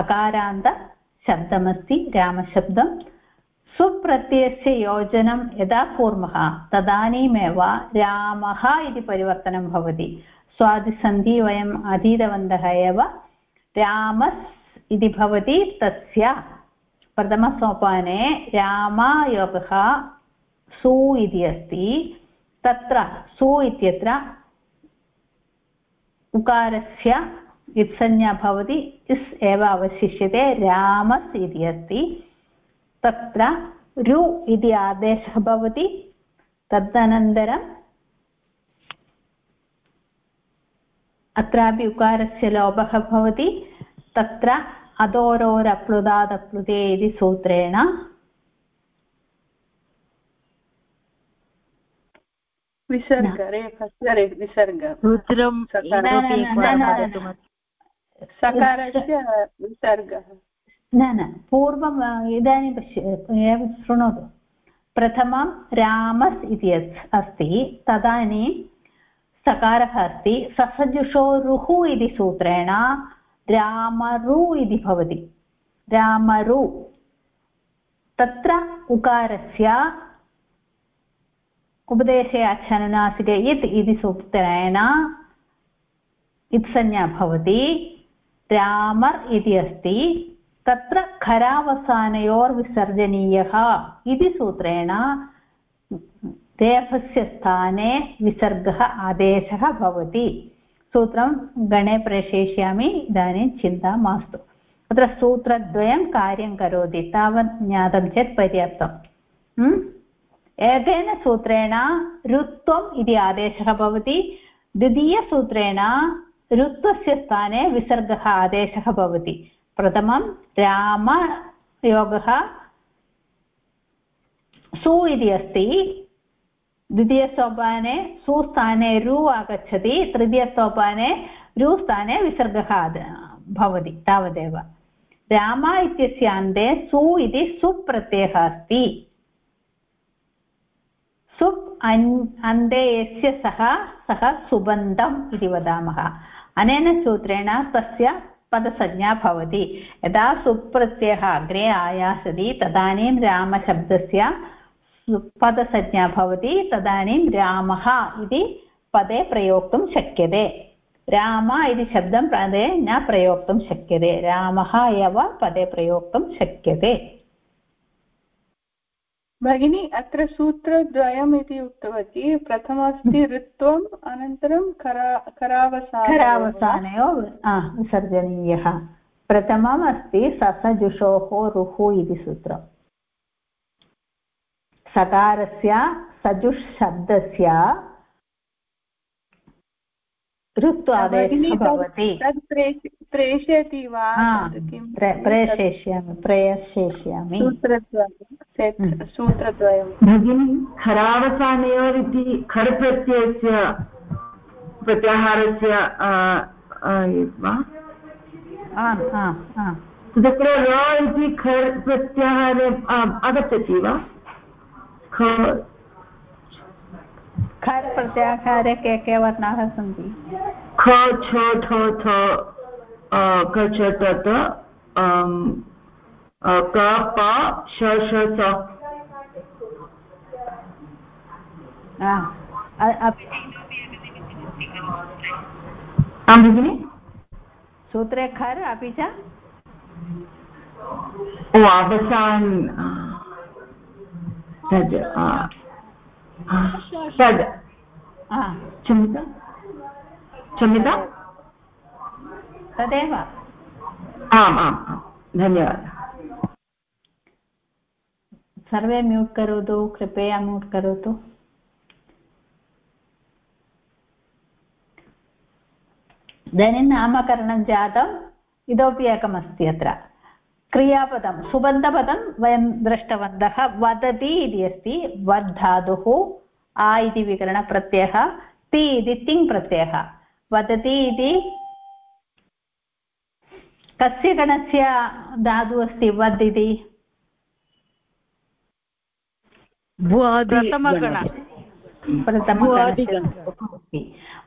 Speaker 1: अकारान्तशब्दमस्ति रामशब्दं सुप्रत्ययस्य योजनं यदा कुर्मः, तदानीमेव रामः इति परिवर्तनं भवति। स्वादिसन्धि वयम् अधीतवन्तः एव रामस् इति भवति तस्य प्रथमसोपाने रामायोगः सु इति अस्ति, तत्र सु इत्यत्र उकारस्य इत्संज्ञा भवति इस् एव अवशिष्यते रामस् इति अस्ति। तत्र रु इति आदेशः भवति तदनन्तरम् अत्रापि उकारस्य लोपः भवति तत्र अधोरोरप्लुदादप्लुदे इति सूत्रेण।
Speaker 4: विसर्ग विसर्ग। रुद्रं सकारस्य विसर्गः
Speaker 1: न न पूर्वम् इदानीं पश्य शृणोतु। प्रथमं रामस् इति अस्ति, तदानीं सकारः अस्ति ससजुषोरुः इति सूत्रेण रामरु इति भवति। रामरु। तत्र उकारस्य उपदेशे आच्छनुनासिके इत् इति सूत्रेण इत्संज्ञा भवति। रामर् इति अस्ति। तत्र खरावसानयोर्विसर्जनीयः इति सूत्रेण रेफस्य स्थाने विसर्गः आदेशः भवति। सूत्रं गणे प्रेषयिष्यामि, इदानीं चिन्ता मास्तु। अत्र सूत्रद्वयं कार्यं करोति, तावत् ज्ञातं चेत् पर्याप्तम् एकेन सूत्रेण ऋत्वम् इति आदेशः भवति। द्वितीयसूत्रेण ऋत्वस्य स्थाने विसर्गः आदेशः भवति। प्रथमं रामयोगः। सु इति अस्ति। द्वितीयसोपाने सुस्थाने रु आगच्छति। तृतीयसोपाने रुस्थाने विसर्गः भवति तावदेव। राम इत्यस्य अन्ते सु इति सुप्रत्ययः अस्ति। सुप् अन्ते यस्य सः सः सुबन्धम् इति वदामः। अनेन सूत्रेण तस्य पदसंज्ञा भवति। यदा सुप्रत्ययः अग्रे आयासति, तदानीं रामशब्दस्य पदसंज्ञा भवति, तदानीं रामः इति पदे प्रयोक्तुं शक्यते। राम इति शब्दं पदे न प्रयोक्तुं शक्यते। रामः एव पदे प्रयोक्तुं शक्यते।
Speaker 4: भगिनी अत्र सूत्रद्वयम् इति उक्तवती। प्रथमस्ति ऋत्वम् अनन्तरं करा करावसान
Speaker 1: करावसानयो विसर्जनीयः प्रथमम् अस्ति ससजुषोः रुः इति सूत्रम्। सकारस्य सजुःशब्दस्य ऋत्वादेशः भवति।
Speaker 4: प्रेषयति वा?
Speaker 1: प्रेषयिष्यामि प्रेषयिष्यामि
Speaker 4: सूत्रद्वयं।
Speaker 2: भगिनि इति खर् प्रत्ययस्य प्रत्याहारस्य तत्र र इति खर् प्रत्याहारे आगच्छति वा?
Speaker 1: खर् प्रत्याहारे के के वर्णाः सन्ति
Speaker 2: ख छ ठ थ क छ क प श श स।
Speaker 11: आं भगिनि
Speaker 1: सूत्रे खर् अपि च
Speaker 11: ओ अवसान् तद् तद् क्षम्यता क्षम्यता
Speaker 1: तदेव
Speaker 11: आम् आम् आम् धन्यवादः
Speaker 1: सर्वे म्यूट् करोतु कृपया म्यूट् करोतु इदानीं नामकरणं जातम् इतोपि एकमस्ति अत्र क्रियापदं सुबन्धपदं वयं दृष्टवन्तः वदति इति अस्ति वर्धातुः आ इति विकरणप्रत्ययः ति इति तिङ् प्रत्ययः। वदति इति कस्य गणस्य धातुः अस्ति? वद् इति।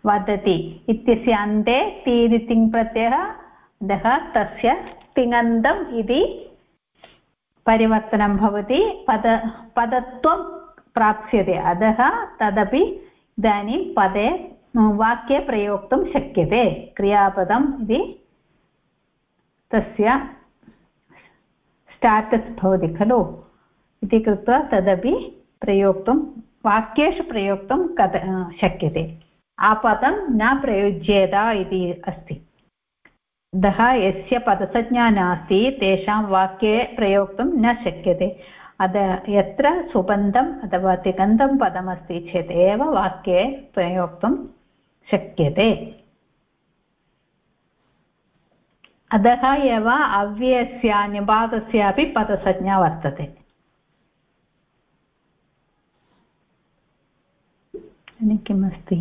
Speaker 1: वदति इत्यस्य अन्ते ति इति तिङ् प्रत्ययः अतः तस्य तिङन्तम् इति परिवर्तनं भवति। पद पदत्वं प्राप्स्यते। अतः तदपि इदानीं पदे वाक्ये प्रयोक्तुं शक्यते। क्रियापदम् इति तस्य स्टाटस् भवति खलु। इति कृत्वा तदपि प्रयोक्तुं, वाक्येषु प्रयोक्तुं कथ शक्यते। आपदं न प्रयुज्येत इति अस्ति। अतः यस्य पदसंज्ञा नास्ति, तेषां वाक्ये प्रयोक्तुं न शक्यते। अत यत्र सुबन्धम् अथवा तिगन्तं पदमस्ति चेत् एव वाक्ये प्रयोक्तुं शक्यते अतः एव अव्ययस्य निपातस्यापि पदसंज्ञा वर्तते किमस्ति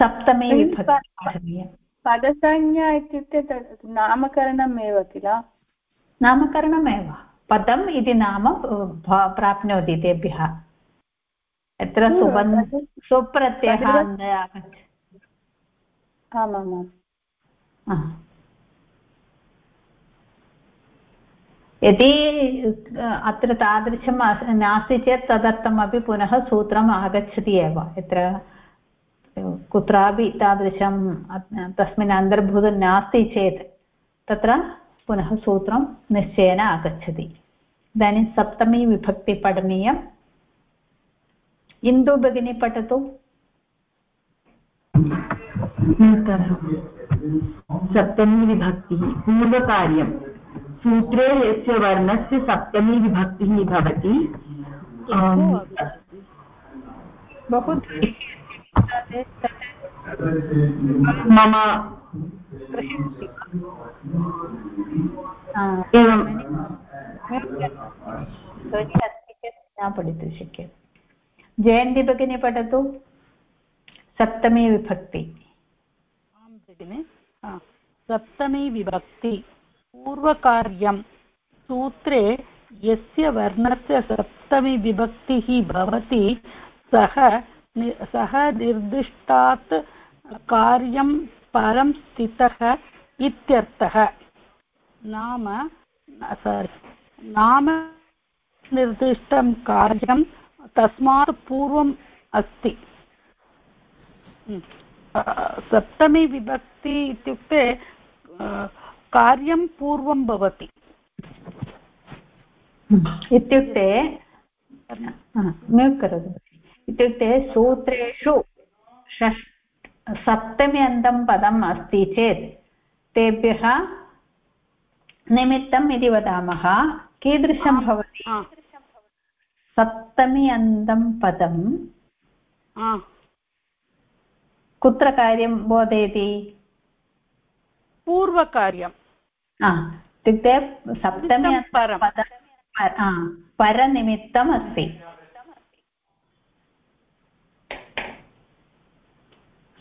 Speaker 1: सप्तमे विभक्ति
Speaker 4: पदसंज्ञा इत्युक्ते तत् नामकरणम् एव किल
Speaker 1: नामकरणमेव पदम् इति नाम प्राप्नोति तेभ्यः। यत्र सुबन्ध सुप्रत्ययः
Speaker 4: आमामाम्।
Speaker 1: यदि अत्र तादृशं नास्ति चेत् तदर्थमपि पुनः सूत्रम् आगच्छति एव। यत्र कुत्रापि तादृशं तस्मिन् अन्तर्भूतं नास्ति चेत् तत्र पुनः सूत्रं निश्चयेन आगच्छति। इदानीं सप्तमी विभक्ति पठनीयम् इन्दु भगिनी पठतु।
Speaker 11: सप्तमी विभक्तिः पूर्वकार्यं सूत्रे यस्य वर्णस्य सप्तमी विभक्तिः भवति।
Speaker 1: बहु
Speaker 11: मम एवं।
Speaker 1: न पठितुं शक्यते भगिनी पठतु। सप्तमी विभक्ति।
Speaker 12: आं भगिनि सप्तमी विभक्ति। पूर्वकार्यं सूत्रे यस्य वर्णस्य सप्तमी विभक्तिः भवति, सः सः निर्दिष्टात् कार्यं परं स्थितः इत्यर्थः। नाम सारि। नाम निर्दिष्टं कार्यं तस्मात् पूर्वम् अस्ति। सप्तमी विभक्ति इत्युक्ते कार्यं पूर्वं भवति।
Speaker 1: इत्युक्ते म्यूट् करोतु। इत्युक्ते सूत्रेषु षष् सप्तमी अन्तं पदम् अस्ति चेत् तेभ्यः निमित्तम् इति वदामः। कीदृशं भवति? सप्तमी अन्तं पदं। कुत्र कार्यं बोधयति?
Speaker 12: पूर्वकार्यं
Speaker 1: इत्युक्ते सप्तमी पदं परनिमित्तम् अस्ति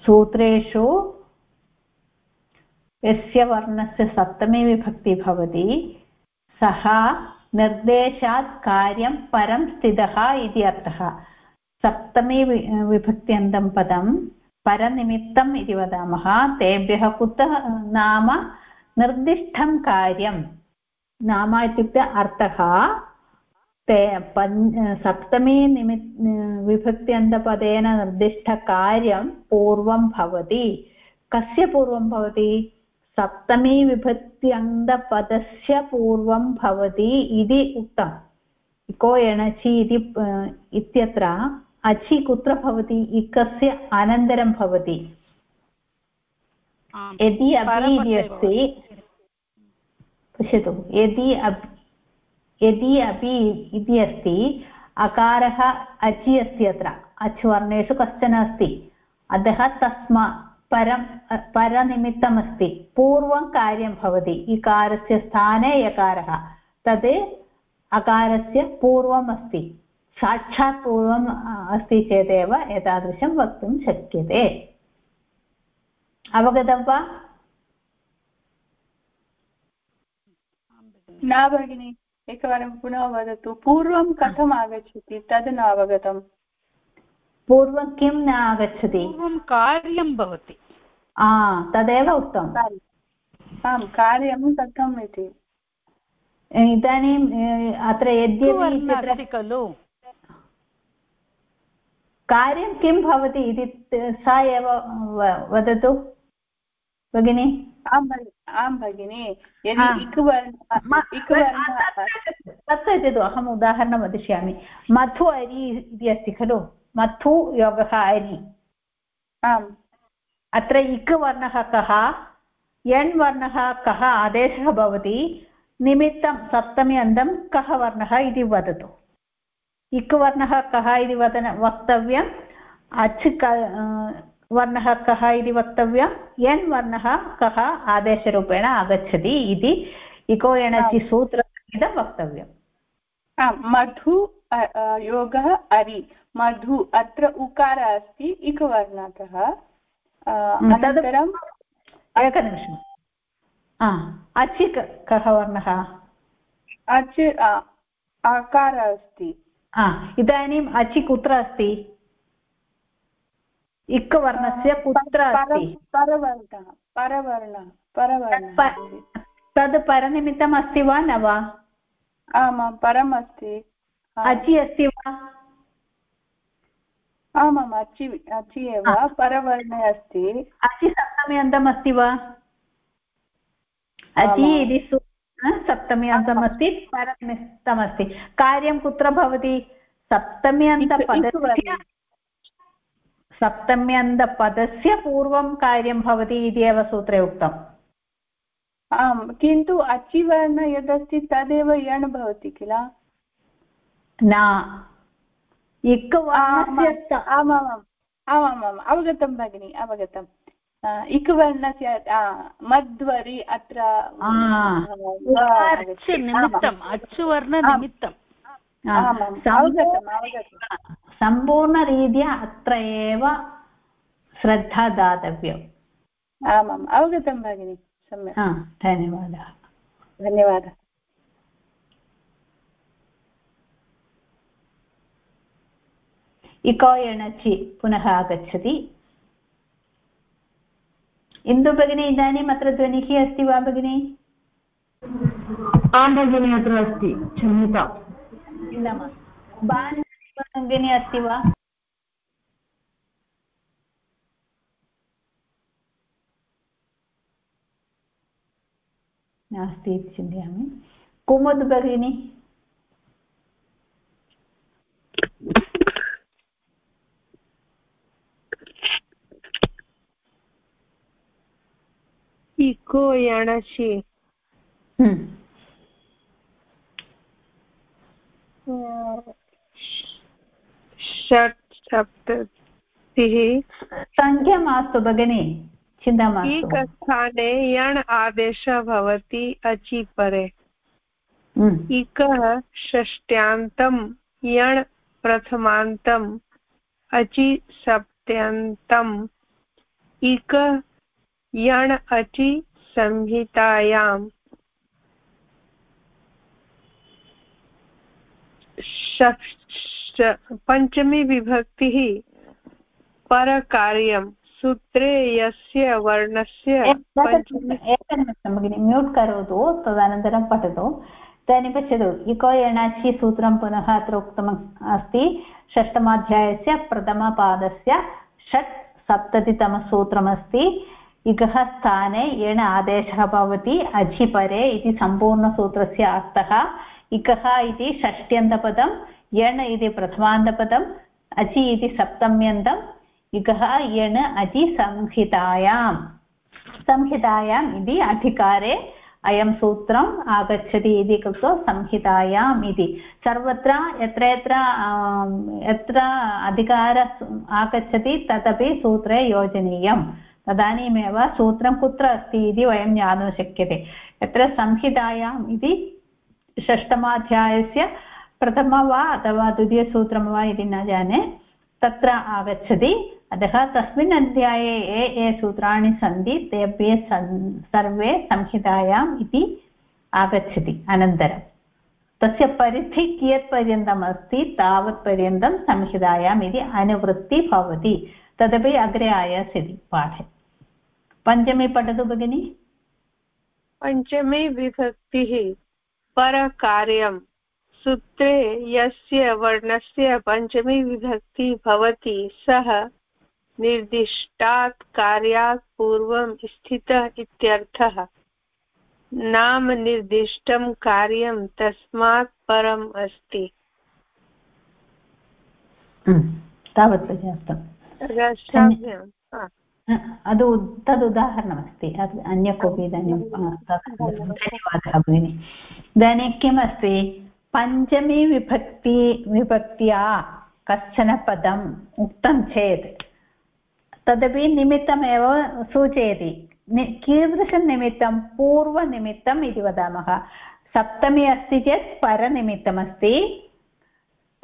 Speaker 1: सूत्रेषु यस्य वर्णस्य सप्तमी विभक्ति भवति सः निर्देशात् कार्यं परं स्थितः इति अर्थः। सप्तमी विभक्त्यन्तं पदं परनिमित्तम् इति वदामः। तेभ्यः कुतः नाम निर्दिष्टं कार्यं? नाम इत्युक्ते अर्थः, ते पञ्च, सप्तमी निमित्, विभक्त्यन्तपदेन निर्दिष्टकार्यं पूर्वं भवति। कस्य पूर्वं भवति? सप्तमी विभक्त्यन्तपदस्य पूर्वं भवति इति उक्तम् इको एणचि इति इत्यत्र अचि कुत्र भवति? इकस्य अनन्तरं भवति। यदि अपि इति अस्ति पश्यतु। यदि यदि अपि इति अस्ति अकारः अचि अस्ति अत्र। अच् वर्णेषु कश्चन अस्ति। अतः तस्मा परं परनिमित्तमस्ति पूर्वं कार्यं भवति इकारस्य स्थाने यकारः तद् अकारस्य पूर्वम् अस्ति साक्षात् पूर्वम् अस्ति चेदेव एतादृशं वक्तुं शक्यते अवगतं वा
Speaker 4: न भगिनि एकवारं पुनः वदतु. पूर्वं कथम् आगच्छति तद् न अवगतम्
Speaker 1: पूर्वं किं न आगच्छति?
Speaker 9: पूर्वं कार्यं भवति।
Speaker 1: तदेव उक्तम्
Speaker 4: आम् कार्यं कथम् इति?
Speaker 1: इदानीम् अत्र यद्यपि
Speaker 9: खलु।
Speaker 1: कार्यं किं भवति इति सा एव वदतु। भगिनि?
Speaker 4: आं भगिनि यदि
Speaker 1: तत् त्यजतु अहम् उदाहरणं वदिष्यामि। मधु अरि इति अस्ति खलु। मधु योगः अरि
Speaker 4: आम्।
Speaker 1: अत्र इक् वर्णः कः यण् वर्णः कः आदेशः भवति निमित्तं सप्तमी अन्तं कः वर्णः इति वदतु। इक् वर्णः कः इति वदन वक्तव्यम् अच् वर्णः कः इति वक्तव्यं। यन् वर्णः कः आदेशरूपेण आगच्छति इति इको एणचि सूत्रसहितं वक्तव्यम्।
Speaker 4: आम् मधु योगः अरि। मधु अत्र उकार अस्ति इकवर्णतः अनन्तरम्
Speaker 1: एकनिमिषम्। अचि कः वर्णः?
Speaker 4: अच् आकार अस्ति।
Speaker 1: इदानीम् अचि कुत्र अस्ति? इक् वर्णस्य कुत्र अस्ति?
Speaker 4: परवर्णः परवर्णः परवर्णः
Speaker 1: तद् परनिमित्तम् अस्ति। वा न वा?
Speaker 4: आमां परम् अस्ति
Speaker 1: अचि अस्ति वा?
Speaker 4: आमाम् अचि अचि एव परवर्णे अस्ति।
Speaker 1: अचि सप्तमी अन्तम् अस्ति वा? अचि इति सप्तमी अन्तम् अस्ति परनिमित्तमस्ति कार्यं कुत्र भवति? सप्तमी अन्तपदस्य सप्तम्यन्तपदस्य पूर्वं कार्यं भवति इति एव सूत्रे उक्तम्।
Speaker 4: आम् किन्तु अचिवर्ण यदस्ति तदेव यण् भवति किल?
Speaker 1: न। इक्वर्णस्य
Speaker 4: आमामाम्। आमामाम्। अवगतं भगिनि अवगतम्। इक्वर्णस्य मध्वरि अत्र
Speaker 9: निमित्तम् अचुवर्णनिमित्तम्
Speaker 4: अवगतम् अवगतम्।
Speaker 1: सम्पूर्णरीत्या अत्र एव श्रद्धा दातव्यम्।
Speaker 4: आमाम्। अवगतं भगिनि। सम्यक्।
Speaker 1: धन्यवादः।
Speaker 4: धन्यवादः।
Speaker 1: इको एणचि पुनः आगच्छति। इन्दु भगिनी इदानीम् अत्र ध्वनिः अस्ति वा भगिनि?
Speaker 2: आं भगिनि अत्र अस्ति क्षम्यता
Speaker 1: भगिनी अस्ति वा? नास्ति इति चिन्तयामि। कुमुद् भगिनी?
Speaker 6: इको यणसि षट् सप्ततिः
Speaker 1: सङ्ख्या मास्तु भगिनि चिन्ता मास्तु.
Speaker 6: एकस्थाने यण् आदेशः भवति अचि परे इकः षष्ट्यान्तं यण् प्रथमान्तम् अचि सप्त्यन्तम् इक यण् अचि संहितायाम् पञ्चमी विभक्तिः परकार्यं। सूत्रे यस्य वर्णस्य
Speaker 1: एकनिमिषं भगिनि म्यूट् करोतु तदनन्तरं पठतु। इदानीं पश्यतु इको एणाचि सूत्रं पुनः अत्र उक्तम् अस्ति। षष्टमाध्यायस्य प्रथमपादस्य षट् सप्ततितमसूत्रमस्ति। इकः स्थाने येन आदेशः भवति, अझिपरे इति सम्पूर्णसूत्रस्य अर्थः। इकः इति षष्ट्यन्तपदं, यण् इति प्रथमान्तपदम् अचि इति सप्तम्यन्तम् इकः यण् अचि संहितायां। संहितायाम् इति अधिकारे अयं सूत्रम् आगच्छति इति कृत्वा संहितायाम् इति। सर्वत्र यत्र यत्र यत्र अधिकार आगच्छति, तदपि सूत्रे योजनीयम्। तदानीमेव सूत्रं कुत्र अस्ति इति वयं ज्ञातुं शक्यते। यत्र संहितायाम् इति षष्टमाध्यायस्य प्रथम वा अथवा द्वितीयसूत्रं वा इति न जाने, तत्र आगच्छति। अतः तस्मिन् अध्याये ये ये सूत्राणि सन्ति, तेभ्यः सर्वे संहितायाम् इति आगच्छति अनन्तरं। तस्य परिधि कियत्पर्यन्तम् अस्ति, तावत्पर्यन्तं संहितायाम् इति अनुवृत्ति भवति। तदपि अग्रे आयास्यति पाठे। पञ्चमी पठतु भगिनि
Speaker 13: पञ्चमी विभक्तिः परकार्यं। सूत्रे यस्य वर्णस्य पञ्चमी विभक्ति भवति सः निर्दिष्टात् कार्यात् पूर्वं स्थितः इत्यर्थः। नाम निर्दिष्टं कार्यं तस्मात् परम् अस्ति।
Speaker 1: तावत् पर्याप्तम्। अदु तदुदाहरणमस्ति अन्य कोऽपि इदानीं धन्यवादः भगिनि इदानीं किम् अस्ति पञ्चमी विभक्ति विभक्त्या कश्चन पदम् उक्तं चेत् तदपि निमित्तमेव सूचयति कीदृशं निमित्तं पूर्वनिमित्तम् इति वदामः सप्तमी अस्ति चेत् परनिमित्तमस्ति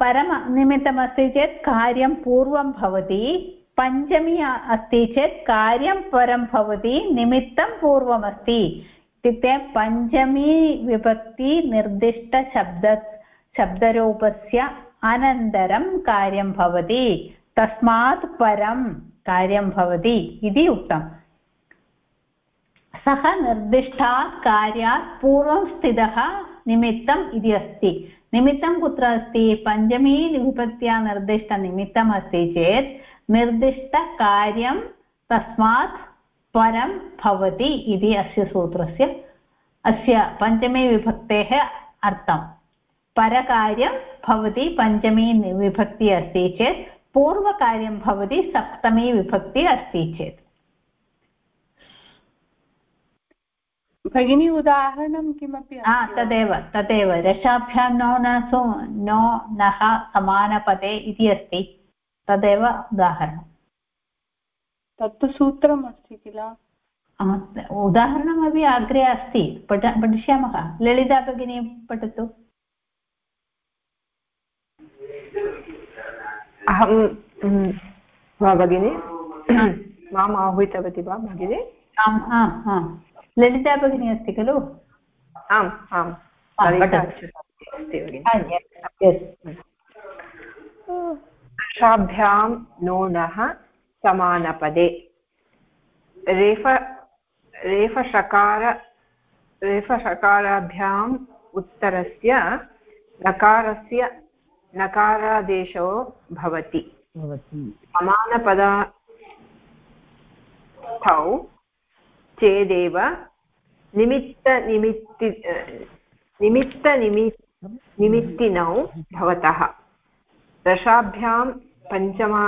Speaker 1: परम निमित्तमस्ति चेत् कार्यं पूर्वं भवति पञ्चमी अस्ति चेत् कार्यं परं भवति, निमित्तं पूर्वमस्ति। इत्युक्ते पञ्चमी विभक्ति निर्दिष्टशब्द, शब्दरूपस्य अनन्तरं कार्यं भवति। तस्मात् परं कार्यं भवति इति उक्तम् सः निर्दिष्टात् कार्यात् पूर्वं स्थितः निमित्तम् इति अस्ति। निमित्तं कुत्र अस्ति? पञ्चमी विभक्त्या निर्दिष्टनिमित्तम् अस्ति चेत् निर्दिष्टकार्यं तस्मात् परं भवति इति अस्य सूत्रस्य अस्य पञ्चमी विभक्तेः अर्थं परकार्यं भवति पञ्चमी विभक्तिः अस्ति चेत् पूर्वकार्यं भवति सप्तमी विभक्तिः अस्ति चेत्।
Speaker 4: भगिनी उदाहरणं किमपि हा
Speaker 1: तदेव तदेव। दशाभ्यां नो नसु नो नः समानपदे इति अस्ति। तदेव उदाहरणम्।
Speaker 4: तत्तु सूत्रम् अस्ति किल
Speaker 1: उदाहरणमपि अग्रे अस्ति। पठ पठिष्यामः। ललिता भगिनी पठतु।
Speaker 14: अहं वा भगिनि? माम् आहूतवती वा भगिनि?
Speaker 1: आम् आम् आम्। ललिता भगिनी अस्ति खलु?
Speaker 14: आम् आम्। दशाभ्यां नूनः समानपदे। रेफ रेफषकार रेफषकाराभ्याम् उत्तरस्य नकारस्य नकारादेशो भवति। समानपदार्थौ चेदेव निमित्तनिमित्ति निमित्तनिमि निमित्तिनौ भवतः। दशाभ्यां पञ्चमा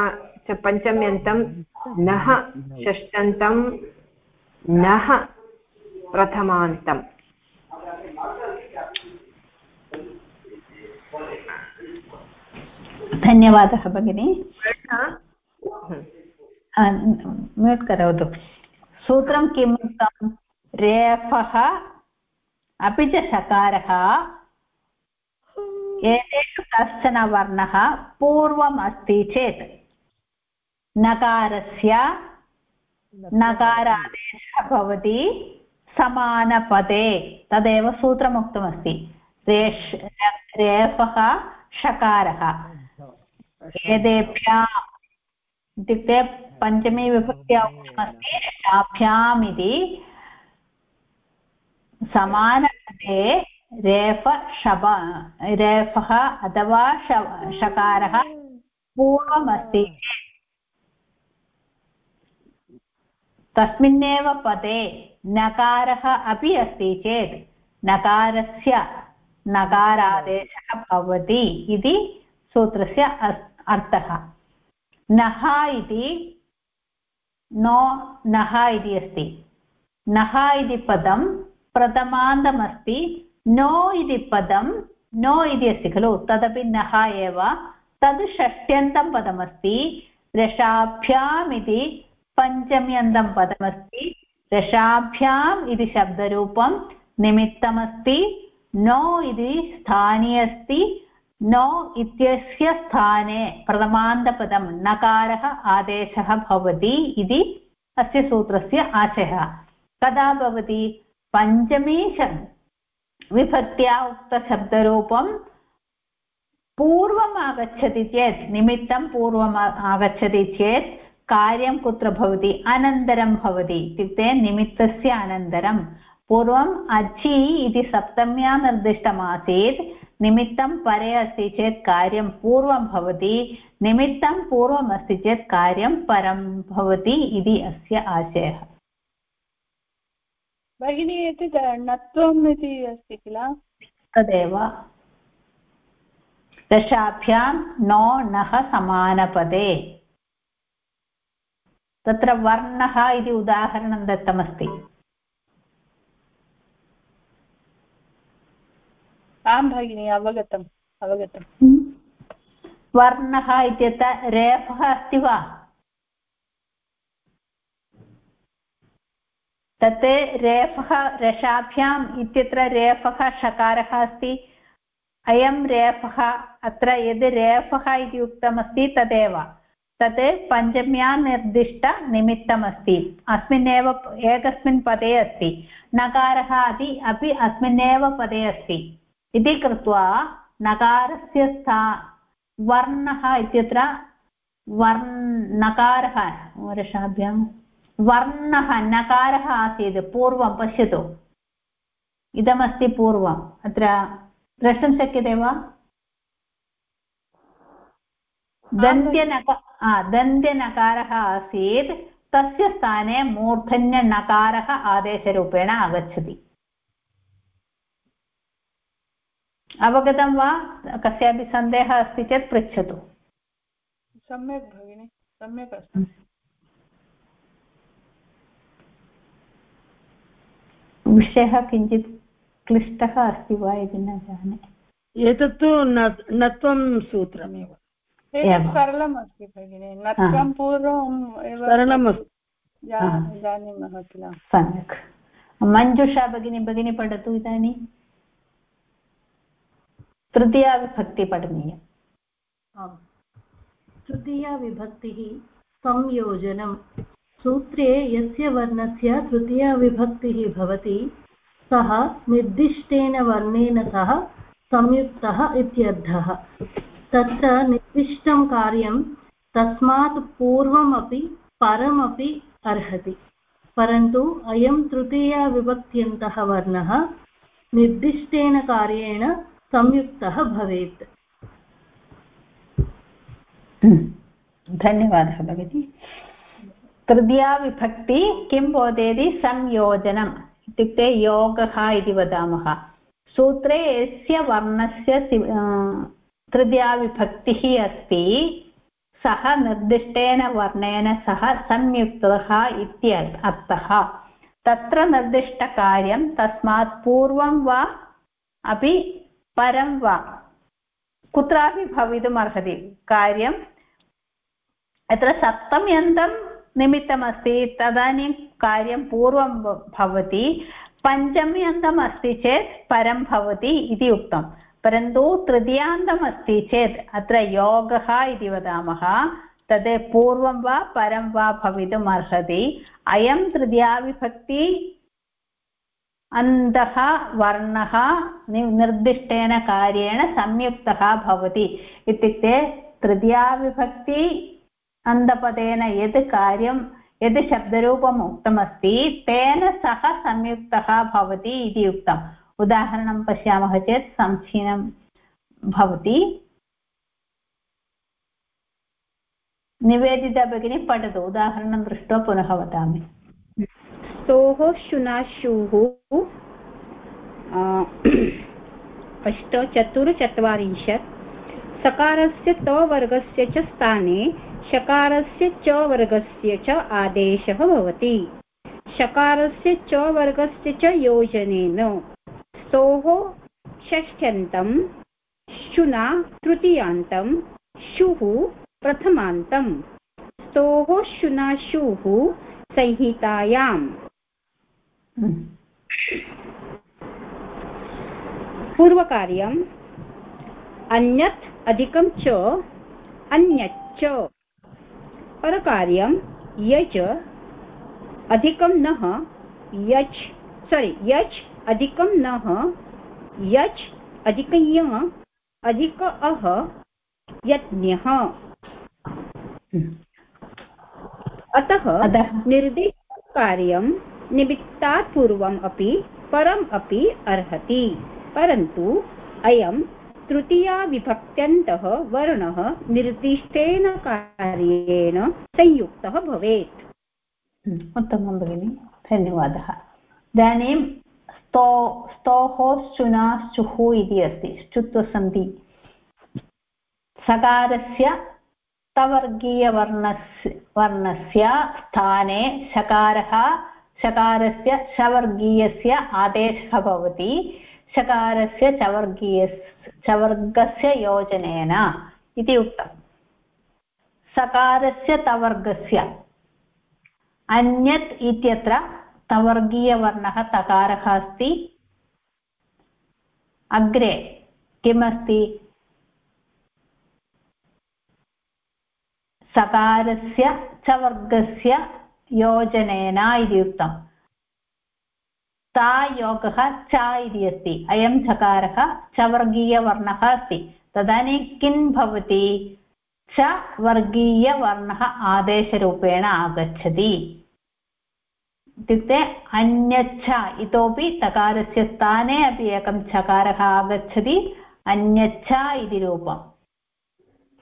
Speaker 14: च पञ्चम्यन्तं नः षष्ठन्तं नः प्रथमान्तम्
Speaker 1: धन्यवादः भगिनि। म्यूट् करोतु। सूत्रं किम् उक्तं रेफः अपि च शकारः एतेषु कश्चन वर्णः पूर्वम् अस्ति चेत्। नकारस्य नकारादेशः भवति समानपदे, तदेव सूत्रमुक्तमस्ति। रेष्, रेफः, षकारः। एतेभ्यः इत्युक्ते पञ्चमी विभक्त्या उक्तमस्ति शाभ्याम् इति समानपदे रेफ शब रेफः अथवा शकारः पूर्वमस्ति तस्मिन्नेव पदे नकारः अपि अस्ति चेत् नकारस्य नकारादेशः भवति इति सूत्रस्य अर्थः नः इति नो नः इति अस्ति नः इति पदं प्रथमान्तमस्ति नो इति पदं नो इति अस्ति खलु? तदपि नः एव। तद् षष्ट्यन्तं पदमस्ति। रसाभ्याम् इति पञ्चम्यन्तं पदमस्ति। रसाभ्याम् इति शब्दरूपं निमित्तमस्ति। नो इति स्थाने अस्ति। नो इत्यस्य स्थाने प्रथमान्तपदं नकारः आदेशः भवति इति अस्य सूत्रस्य आशयः। कदा भवति? पञ्चमी विभक्त्या उक्तशब्दरूपं पूर्वम् आगच्छति चेत्, निमित्तं पूर्वम्, आगच्छति चेत् कार्यं कुत्र भवति? अनन्तरं भवति इत्युक्ते निमित्तस्य अनन्तरं। पूर्वम् अचि इति सप्तम्या निर्दिष्टमासीत्, निमित्तं परे अस्ति चेत् कार्यं पूर्वं भवति, निमित्तं पूर्वम् अस्ति चेत् कार्यं परं भवति इति अस्य आशयः।
Speaker 4: भगिनी एतत् णत्वम् इति अस्ति किल?
Speaker 1: तदेव। दशाभ्यां नो नः समानपदे। तत्र वर्णः इति उदाहरणं दत्तमस्ति।
Speaker 4: आं भगिनि अवगतम् अवगतम्।
Speaker 1: वर्णः इत्यत्र रेफः अस्ति वा? तत् रेफः रसाभ्याम् इत्यत्र रेफः षकारः अस्ति। अयं रेफः, अत्र यद् रेफः इति उक्तमस्ति तदेव। तत् पञ्चम्या निर्दिष्टनिमित्तमस्ति अस्मिन्नेव एकस्मिन् पदे अस्ति। नकारः अपि अपि अस्मिन्नेव पदे अस्ति। इति कृत्वा नकारस्य स्था, वर्णः इत्यत्र वर्ण नकारः वर्षाभ्यां वर्णः नकारः आसीत् पूर्वं पश्यतु। इदमस्ति पूर्वम्। अत्र द्रष्टुं शक्यते वा? दन्त्यनक दन्त्यनकारः आसीत्। तस्य स्थाने मूर्धन्यनकारः आदेशरूपेण आगच्छति। अवगतं वा? कस्यापि सन्देहः अस्ति चेत् पृच्छतु।
Speaker 4: सम्यक् भगिनि सम्यक् अस्ति।
Speaker 1: विषयः किञ्चित् क्लिष्टः अस्ति वा इति न जाने।
Speaker 9: एतत्तु नत्वं सूत्रमेव।
Speaker 4: सरलम् अस्ति भगिनि नत्वं पूर्वम् एव
Speaker 9: सरलम्
Speaker 4: जानीमः किल।
Speaker 1: सम्यक्। मञ्जुषा भगिनी भगिनी पठतु इदानीम् तृतीयाविभक्ति पठनीयम्
Speaker 15: आम्। तृतीयाविभक्तिः संयोजनं सूत्रे यस्य वर्णस्य तृतीयाविभक्तिः भवति, सः निर्दिष्टेन वर्णेन सह संयुक्तः इत्यर्थः। तत्र निर्दिष्टं कार्यं तस्मात् पूर्वमपि परमपि अर्हति, परन्तु अयं तृतीयाविभक्त्यन्तः वर्णः निर्दिष्टेन कार्येण संयुक्तः भवेत्।
Speaker 1: धन्यवादः भगिनि। तृतीया विभक्ति किं बोधयति संयोजनम् इत्युक्ते योगः इति वदामः। सूत्रे यस्य वर्णस्य तृतीया विभक्तिः अस्ति, सः निर्दिष्टेन वर्णेन सह संयुक्तः इत्यर्थः तत्र निर्दिष्टकार्यं तस्मात् पूर्वं वा, अपि परं वा, कुत्रापि भवितुम् अर्हति कार्यं यत्र सप्तम्यन्तं निमित्तमस्ति तदानीं कार्यं पूर्वं भवति पञ्चम्यन्तम् अस्ति चेत् परं भवति इति उक्तं परन्तु तृतीयान्तम् अस्ति चेत् अत्र योगः इति वदामः तद् पूर्वं वा परं वा भवितुम् अर्हति अयं तृतीयाविभक्ति अन्तः वर्णः निर्दिष्टेन कार्येण संयुक्तः भवति इत्युक्ते तृतीयाविभक्ति अन्तपदेन यत् कार्यं यत् शब्दरूपम् उक्तमस्ति, तेन सह संयुक्तः भवति इति उक्तम्। उदाहरणं पश्यामः चेत् समीचीनं भवति। निवेदिता भगिनी, पठतु। उदाहरणं दृष्ट्वा पुनः वदामि।
Speaker 16: स्तोः शुनाशुः अष्ट चतुर्चत्वारिंशत् सकारस्य तवर्गस्य च स्थाने शकारस्य च वर्गस्य च आदेशः भवति। शकारस्य च वर्गस्य च योजनेन स्तोः षष्ठ्यन्तं शुना तृतीयान्तं, शुः प्रथमान्तम् स्तोः शुनाशुः संहितायाम्। पूर्वकार्यम् अन्यत् अधिकं च अन्यच्च। परकार्यं यच अधिकं नः यच् सोरि यच् अधिकं नः यच् अधिकय अधिक अह यज्ञः। अतः निर्दिष्टकार्यं निमित्तात् पूर्वम् अपि परम् अपि अर्हति परन्तु अयं तृतीयाविभक्त्यन्तः वर्णः निर्दिष्टेन कार्येण संयुक्तः भवेत्.
Speaker 1: उत्तमं भगिनि, धन्यवादः. इदानीं स्तो, स्तोः शुनाश्चुः इति अस्ति श्चुत्वसन्धि सकारस्य तवर्गीयवर्णस्य, वर्णस्य स्थाने शकारः, शकारस्य शवर्गीयस्य आदेशः भवति, शकारस्य चवर्गीयस्य चवर्गस्य योजनेन इति उक्तम् सकारस्य तवर्गस्य। अन्यत् इत्यत्र तवर्गीयवर्णः तकारः अस्ति। अग्रे किमस्ति? सकारस्य च वर्गस्य योजनेन इति उक्तम्। सा योगः च इति अस्ति। अयं चकारः चवर्गीयवर्णः अस्ति। तदानीं किं भवति? च वर्गीयवर्णः आदेशरूपेण आगच्छति। इत्युक्ते अन्यच्छ इतोपि तकारस्य स्थाने अपि एकं चकारः आगच्छति। अन्यच्छ इति रूपम्।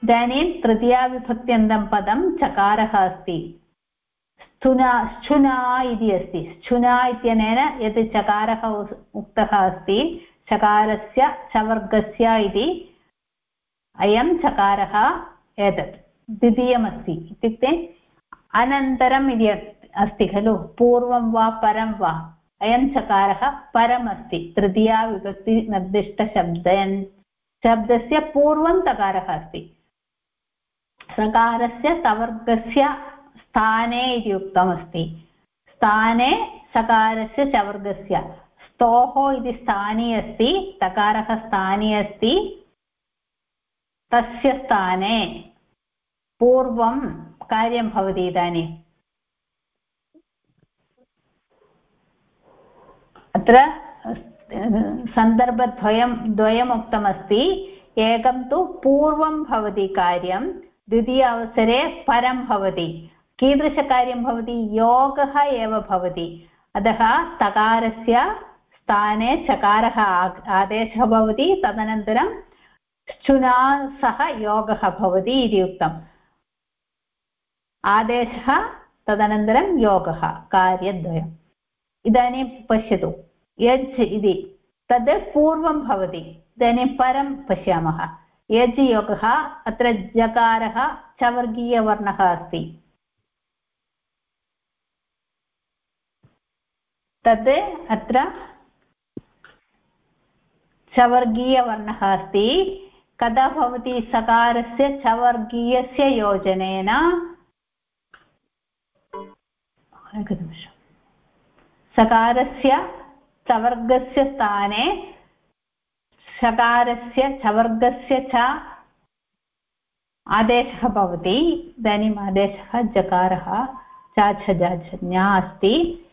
Speaker 1: इदानीं तृतीयाविभक्त्यन्तं पदं चकारः अस्ति। स्थुना स्थुना इति अस्ति। स्थुना इत्यनेन यत् चकारः उक्तः अस्ति, चकारस्य चवर्गस्य इति अयं चकारः एतत् द्वितीयमस्ति। इत्युक्ते अनन्तरम् इति अस्ति खलु? पूर्वं वा, परं वा? अयं चकारः परम् अस्ति तृतीया विभक्तिनिर्दिष्टशब्दयन् शब्दस्य पूर्वं तकारः अस्ति। सकारस्य तवर्गस्य स्थाने इति उक्तमस्ति। स्थाने सकारस्य चवर्गस्य स्तोः इति स्थाने अस्ति, तकारः स्थाने अस्ति। तस्य स्थाने पूर्वं कार्यं भवति इदानीम् अत्र सन्दर्भद्वयं द्वयम् उक्तमस्ति एकं तु पूर्वं भवति कार्यं द्वितीय परं भवति। कीदृशकार्यं भवति? योगः एव भवति। अतः तकारस्य स्थाने चकारः आदेशः भवति। तदनन्तरं शुना सह योगः भवति इति उक्तम्। आदेशः, तदनन्तरं योगः, कार्यद्वयम्। इदानीं पश्यतु। यज् इति। तद् पूर्वं भवति। इदानीं परं पश्यामः। यज् योगः अत्र जकारः, चवर्गीयवर्णः अस्ति। तद् अत्र चवर्गीयवर्णः अस्ति। कदा भवति सकारस्य चवर्गीयस्य योजनेन? सकारस्य चवर्गस्य स्थाने सकारस्य चवर्गस्य च आदेशः भवति। इदानीम् आदेशः जकारः चाछजाजन्या अस्ति।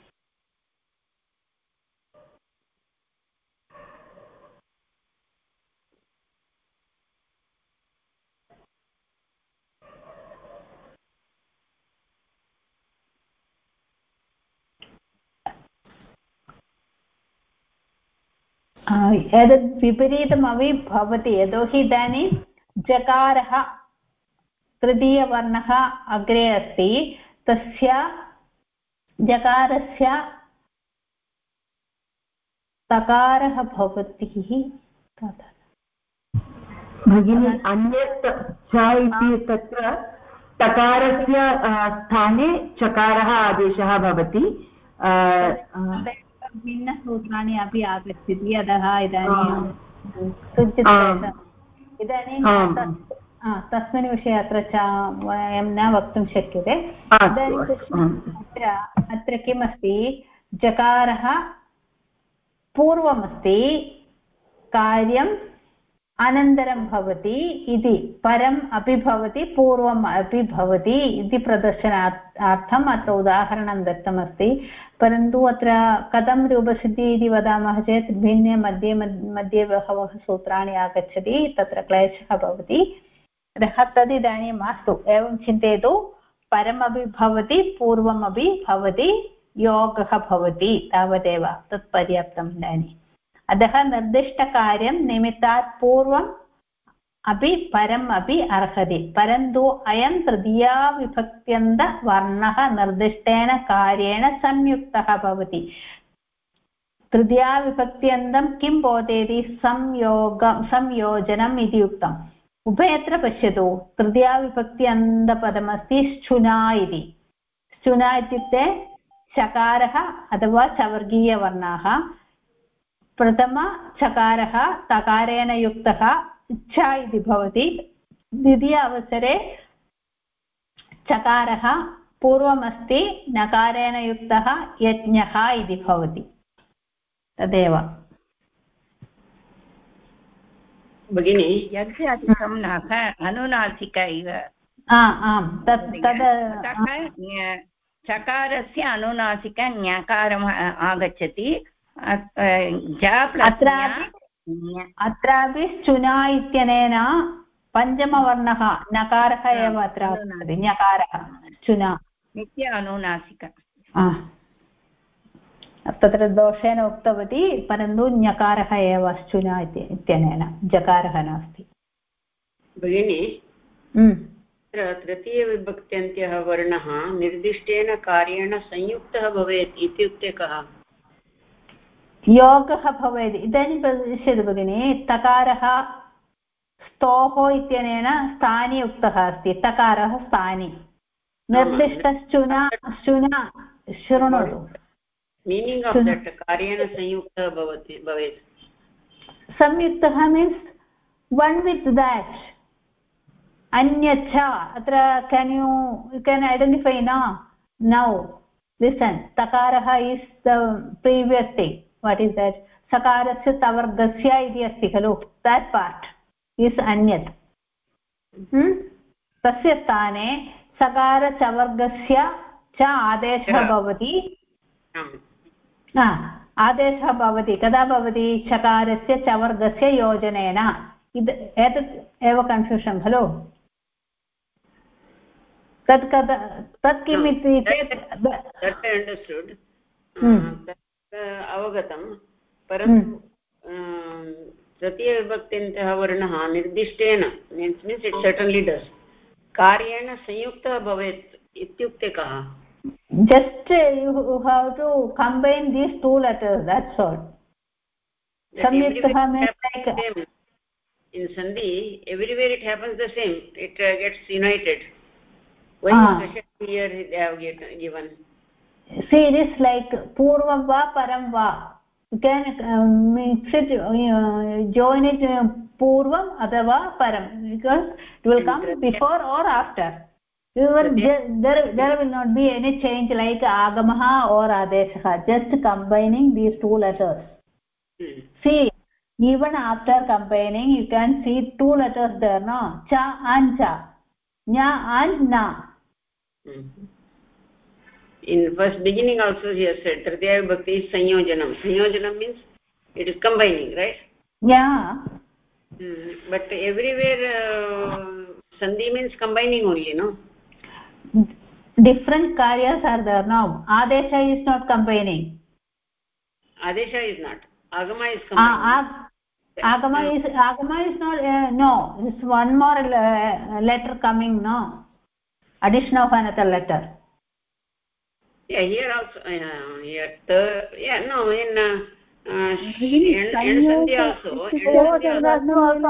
Speaker 1: एतद् विपरीतमपि भवति यतोहि इदानीं जकारः तृतीयवर्णः अग्रे अस्ति तस्य जकारस्य तकारः भवति
Speaker 11: भगिनि अन्यत् च इति तत्र तकारस्य स्थाने चकारः आदेशः भवति
Speaker 1: भिन्नसूत्राणि अपि आगच्छति अतः इदानीं इदानीं तस्मिन् विषये अत्र च वयं न वक्तुं शक्यते। इदानीं अत्र अत्र किमस्ति? जकारः पूर्वमस्ति कार्यम् अनन्तरं भवति इति, परम् अपि भवति, पूर्वम् अपि भवति इति प्रदर्शनार्थम् अत्र उदाहरणं दत्तमस्ति। परन्तु अत्र कथं रूपसिद्धिः इति वदामः चेत्, भिन्ने मध्ये मध्ये बहवः सूत्राणि आगच्छति, तत्र क्लेशः भवति। अतः तदिदानीं मास्तु, एवं चिन्तयतु। परमपि भवति, पूर्वमपि भवति, योगः भवति तावदेव तत् पर्याप्तम् इदानीम्। अतः निर्दिष्टकार्यं निमित्तात् पूर्वम् अपि परम् अपि अर्हति। परन्तु अयं तृतीयाविभक्त्यन्तवर्णः निर्दिष्टेन कार्येण संयुक्तः भवति। तृतीयाविभक्त्यन्तं किं बोधयति? संयोगं संयोजनम् इति उक्तम्। उभयत्र पश्यतु। तृतीयाविभक्त्यन्तपदमस्ति श्चुना इति। श्चुना इत्युक्ते चकारः अथवा चवर्गीयवर्णाः। प्रथमचकारः तकारेण युक्तः इच्छा इति भवति। द्वितीय अवसरे चकारः पूर्वमस्ति नकारेण युक्तः यज्ञः इति भवति। तदेव।
Speaker 2: भगिनि यज्ञादिकं नाक अनुनासिक इव
Speaker 1: आम् तत् तद्
Speaker 2: चकारस्य अनुनासिक ञकारम् आगच्छति।
Speaker 1: अत्रापि चुना इत्यनेन पञ्चमवर्णः नकारः एव अत्र ञकारः चुना
Speaker 2: नित्य अनुनासिक।
Speaker 1: तत्र दोषेण उक्तवती परन्तु ञकारः एव चुना इत्यनेन जकारः नास्ति।
Speaker 8: भगिनि तत्र तृतीयविभक्त्यन्त्यः वर्णः निर्दिष्टेन कार्येण संयुक्तः भवेत् इत्युक्ते कः?
Speaker 1: योगः भवेत्। इदानीं पश्यतु भगिनि तकारः स्तोः इत्यनेन स्थानि उक्तः अस्ति। तकारः स्थानि। निर्दिष्टश्चुना शुना शृणोतु।
Speaker 8: मीनिङ्ग् आफ् दट् कार्येण संयुक्तः भवति भवेत्।
Speaker 1: संयुक्तः मीन्स् वन् वित् देट् अन्यच्च अत्र can you you can identify न now listen तकारः is the previous thing what is that सकारस्य तवर्गस्य इति अस्ति खलु देट् पार्ट् इस् अन्यत् तस्य स्थाने सकारचवर्गस्य च आदेशः भवति आदेशः भवति कदा भवति चकारस्य चवर्गस्य योजनेन इद एतत् एव कन्फ्यूषन् खलु तत् कदा तत् किम् इति चेत्
Speaker 8: अवगतं परन्तु तृतीयविभक्तिन्तः वर्णः निर्दिष्टेन means means it suddenly does कार्येण संयुक्तः भवेत् इत्युक्ते कः? Just you have to combine these two letters in sandhi everywhere it
Speaker 1: happens
Speaker 8: the same it gets united
Speaker 1: see it is like purvam va param va you can uh, mix it uh, join it uh, purvam athava param because it will come before or after there there will not be any change like agamah or adeshah just combining these two letters hmm. see even after combining you can see two letters there no cha and cha nya and na
Speaker 8: hmm. In first beginning also he has said tritiya vibhakti is sanyojanam sanyojanam means it is combining right
Speaker 1: yeah
Speaker 8: hmm. but everywhere uh, sandhi means combining only no
Speaker 1: different karyas are there now adesha is not combining
Speaker 8: adesha is not agama is combining combined
Speaker 1: agama is agama is not uh, no it's one more uh, letter coming no addition of another letter
Speaker 8: yeah here also uh, here the yeah no in uh, एणसन्धि
Speaker 9: also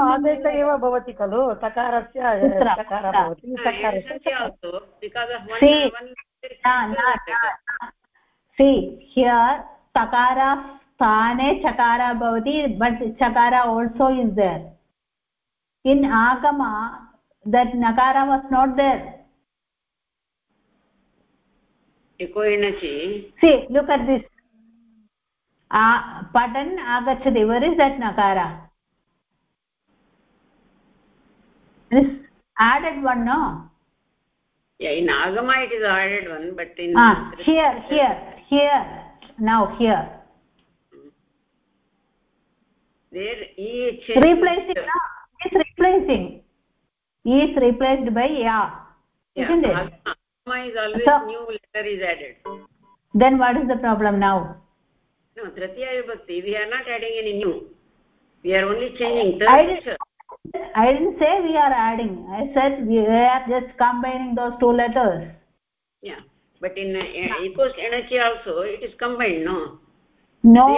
Speaker 9: आदेश एव भवति खलु तकारस्य तकारः भवति
Speaker 1: see here takara sthane chakara bhavati but chakara also is there in agama that nakara was
Speaker 8: eko enachi
Speaker 1: see look at this पठन् आगच्छति very is that नकार added one no
Speaker 8: yeah in agama it is added one but in
Speaker 1: ah here here here now here
Speaker 8: there each
Speaker 1: replacing no is replacing is replaced by ya
Speaker 8: yeah,
Speaker 1: isn't it
Speaker 8: agama is always so, new letter is added.
Speaker 1: then what is the problem now?
Speaker 8: No tritiya vibhakti we are not adding any new. We are only changing third
Speaker 1: I didn't, I didn't say we are adding. I said we are just combining those two letters.
Speaker 8: Yeah but in uh, equals energy also it is combined no?
Speaker 1: No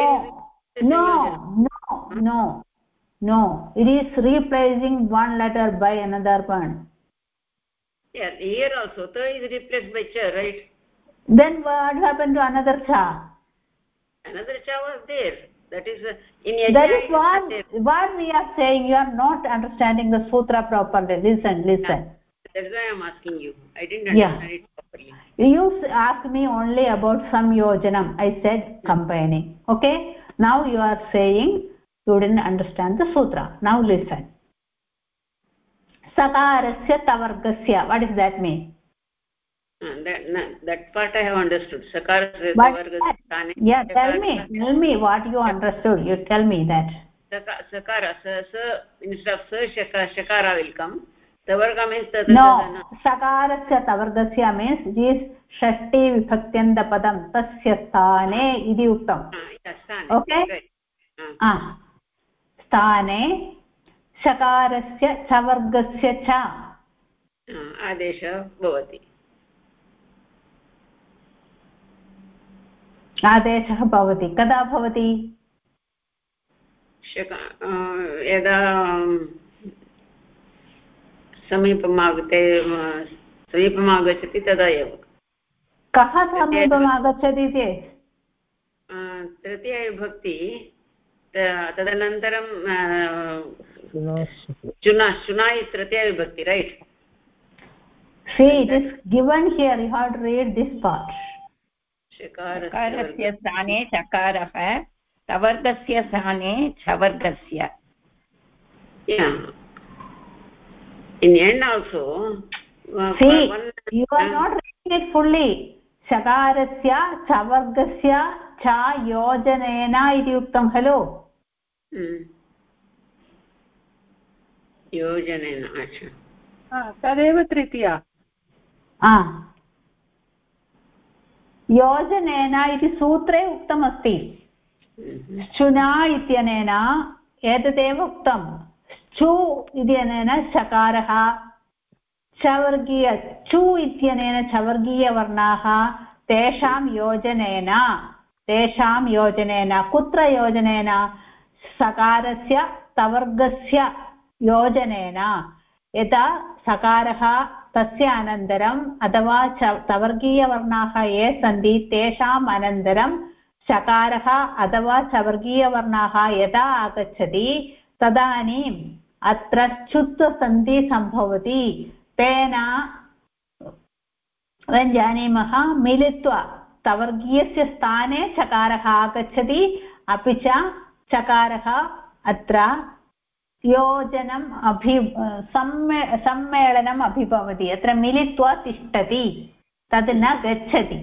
Speaker 1: no no no no. It is replacing one letter by another one
Speaker 8: yeah here also. Ta is replaced by cha right?
Speaker 1: Then what happened to another cha?
Speaker 8: Another cha was there. That is uh, in
Speaker 1: that is what what we are saying. You are not understanding the sutra properly. Listen listen.
Speaker 8: Yeah. that's why i am asking you. I didn't understand
Speaker 1: yeah.
Speaker 8: it properly.
Speaker 1: You asked me only about samyojanam i said combining okay? Now you are saying you didn't understand the sutra. Now listen
Speaker 8: सकारस्य तवर्गस्य. What is that meant you understood you tell me
Speaker 1: that सकारस्य तवर्गस्य means this षष्टि विभक्त्यन्तपदं तस्य स्थाने इति उक्तम् okay स्थाने शकारस्य चवर्गस्य च।
Speaker 8: आदेशः भवति।
Speaker 1: आदेशः भवति। कदा भवति?
Speaker 8: यदा समीपम् आगते समीपम् आगच्छति तदा एव।
Speaker 1: कः समीपम् आगच्छति चेत्?
Speaker 8: तृतीयविभक्ति तदनन्तरं चुना चुना इस तृतीय विभक्ति
Speaker 1: right so it is given here you have read this part
Speaker 16: शकारस्य स्थाने चकारः तवर्गस्य स्थाने छवर्गस्य।
Speaker 8: In
Speaker 1: and also see you are not reading it fully शकारस्य छवर्गस्य च योजनेन इति उक्तं खलु
Speaker 8: योजनेन अच्छा।
Speaker 6: तदेव तृतीया।
Speaker 1: योजनेन इति सूत्रे उक्तमस्ति। चुना इत्यनेन एतदेव उक्तं। चु इत्यनेन चकारः चवर्गीय चु इत्यनेन चवर्गीयवर्णाः तेषां योजनेन तेषां योजनेन कुत्र योजनेन सकारस्य तवर्गस्य योजनेन यदा सकारः तस्य अनन्तरम् अथवा च तवर्गीयवर्णाः ये सन्ति, तेषाम् अनन्तरं चकारः अथवा चवर्गीयवर्णाः यदा आगच्छति, तदानीम् अत्र चुत्वसन्धि सम्भवति। तेन वयं जानीमः, मिलित्वा तवर्गीयस्य स्थाने चकारः आगच्छति, अपि च चकारः अत्र योजनम् अभि सम्मे सम्मेलनम् अभिभवति। अत्र मिलित्वा तिष्ठति तद् न गच्छति।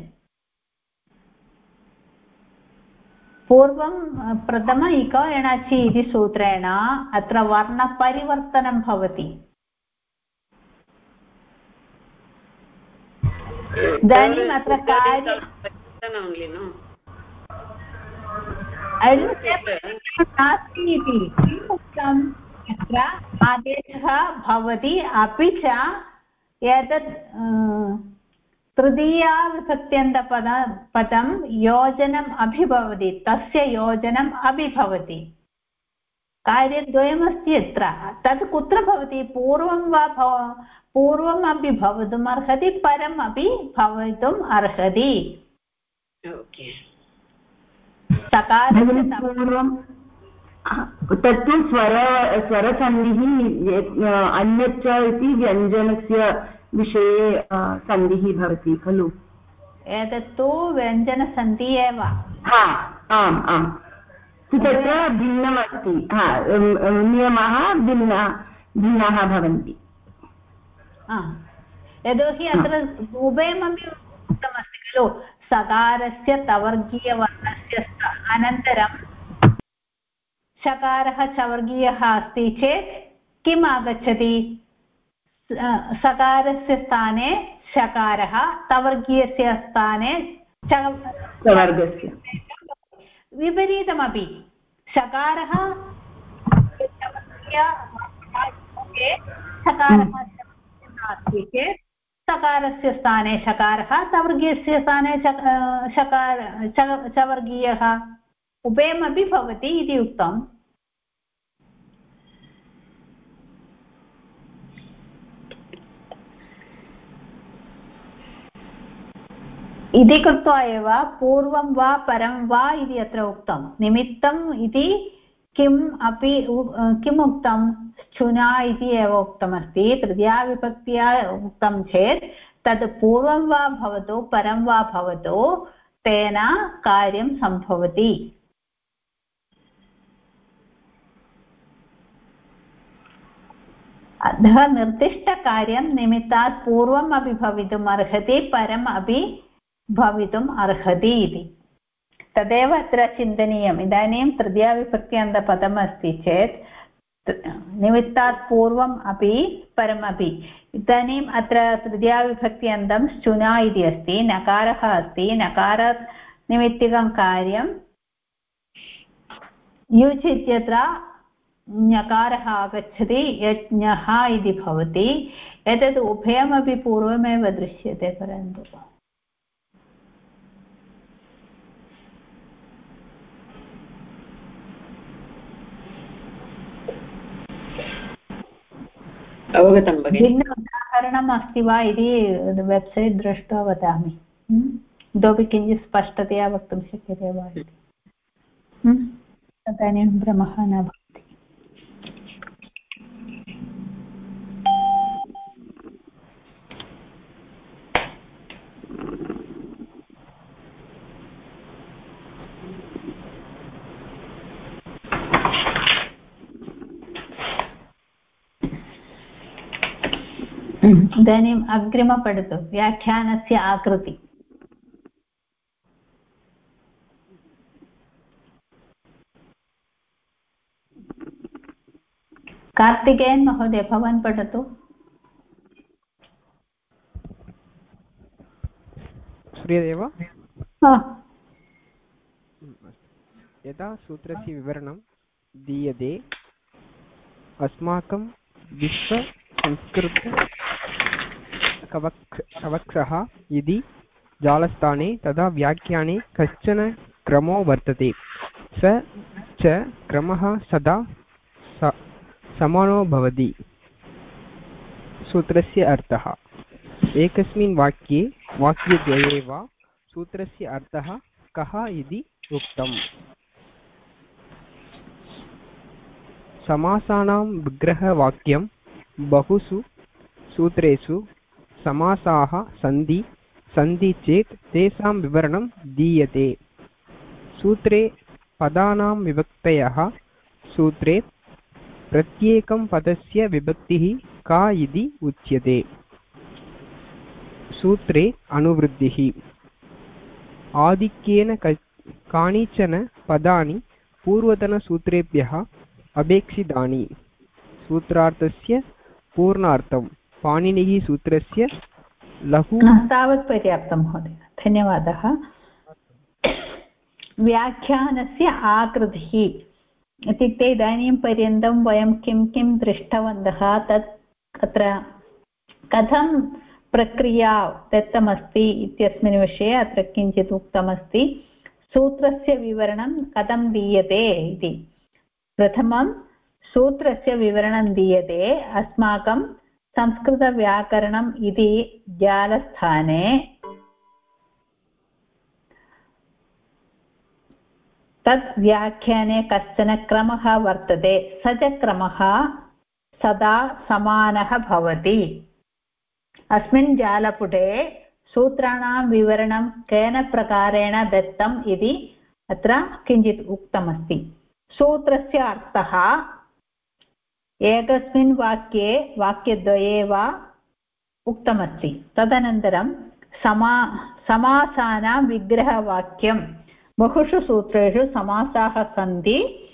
Speaker 1: पूर्वं प्रथम इक एणचि इति सूत्रेण अत्र वर्णपरिवर्तनं भवति। इदानीम् अत्र कार्यं नास्ति इति। किम् उक्तम्? अत्र आदेशः भवति अपि च एतत् तृतीया विभक्त्यन्तपद पदं योजनम् अपि भवति तस्य योजनम् अपि भवति कार्यद्वयमस्ति अत्र तत् कुत्र भवति? पूर्वं वा पूर्वम् अपि भवितुम् अर्हति परम् अपि भवितुम् अर्हति
Speaker 11: पूर्वं तत्तु स्वर स्वरसन्धिः अन्यच्च इति व्यञ्जनस्य विषये सन्धिः भवति खलु?
Speaker 1: एतत्तु व्यञ्जनसन्धिः एव।
Speaker 11: आम् आम्। तत्र भिन्नमस्ति। नियमाः भिन्ना भिन्नाः भवन्ति।
Speaker 1: यतोहि अत्र उभयमपि उक्तमस्ति खलु? सकारस्य तवर्गीयवर्णस्य अनन्तरं शकारः चवर्गीयः अस्ति चेत् किम् आगच्छति? सकारस्य स्थाने शकारः तवर्गीयस्य स्थाने विपरीतमपि। शकारः सकारः चेत् सकारस्य स्थाने शकारः सवर्गीयस्य स्थाने शकार चवर्गीयः उभयमपि भवति इति उक्तम्। इति कृत्वा एव पूर्वं वा परं वा इति अत्र उक्तं। निमित्तम् इति किम् अपि किम् उक्तं? चुना इति एव उक्तमस्ति। तृतीयाविभक्त्या उक्तं चेत् तद् पूर्वं वा भवतु, परं वा भवतु, तेन कार्यं सम्भवति। अतः निर्दिष्टकार्यं निमित्तात् पूर्वम् अपि भवितुम् अर्हति परम् अपि भवितुम् अर्हति इति। तदेव अत्र चिन्तनीयम्। इदानीं तृतीयाविभक्त्यन्तपदम् अस्ति चेत् निमित्तात् पूर्वम् अपि परमपि। इदानीम् अत्र तृतीयाविभक्त्यन्तं चुना इति अस्ति, नकारः अस्ति। नकारात् निमित्तिकं कार्यं युज् इत्यत्र ञकारः आगच्छति, यज्ञः इति भवति। एतत् उभयमपि पूर्वमेव दृश्यते परन्तु।
Speaker 8: अवगतं भगिनि।
Speaker 1: उदाहरणम् अस्ति वा इति वेब्सैट् दृष्ट्वा वदामि। इतोपि किञ्चित् स्पष्टतया वक्तुं शक्यते वा इति। तदानीं भ्रमः न भवति। इदानीम् अग्रिम पठतु व्याख्यानस्य आकृति। कार्तिकेयन् महोदय भवान् पठतु।
Speaker 17: श्रूयते वा यदा सूत्रस्य विवरणं दीयते अस्माकं विश्वसंस्कृत कवक् कवक्षः यदि जालस्थाने तदा व्याख्याने कश्चन क्रमो वर्तते। स, च क्रमः सदा समानो भवति। सूत्रस्य अर्थः। एकस्मिन् वाक्ये, वाक्यद्वये वा सूत्रस्य अर्थः कः इति उक्तम्। समासानां विग्रहवाक्यं बहुषु सूत्रेषु समासाः सन्ति सन्ति चेत् तेषां विवरणं दीयते। सूत्रे पदानां विभक्तयः, सूत्रे प्रत्येकं पदस्य विभक्तिः का इति उच्यते। सूत्रे अनुवृद्धिः। आधिक्येन कानिचन पदानि पूर्वतनसूत्रेभ्यः अपेक्षितानि। सूत्रार्थस्य पूर्णार्थं पाणिनिः सूत्रस्य लघु
Speaker 1: तावत् पर्याप्तं, महोदय। धन्यवादः। व्याख्यानस्य आकृतिः। इत्युक्ते इदानीं पर्यन्तं वयं किं किं दृष्टवन्तः, तत् अत्र कथं प्रक्रिया दत्तमस्ति इत्यस्मिन् विषये अत्र किञ्चित् उक्तमस्ति। सूत्रस्य विवरणं कथं दीयते इति। प्रथमं, सूत्रस्य विवरणं दीयते। अस्माकं संस्कृतव्याकरणम् इति जालस्थाने तत् व्याख्याने कश्चन क्रमः वर्तते। स च क्रमः सदा समानः भवति। अस्मिन् जालपुटे सूत्राणां विवरणं केन प्रकारेण दत्तम् इति अत्र किञ्चित् उक्तमस्ति। सूत्रस्य अर्थः एकस्मिन् वाक्ये वाक्यद्वये वा उक्तमस्ति। तदनन्तरं समा, समासानां विग्रहवाक्यं। बहुषु सूत्रेषु समासाः सन्ति।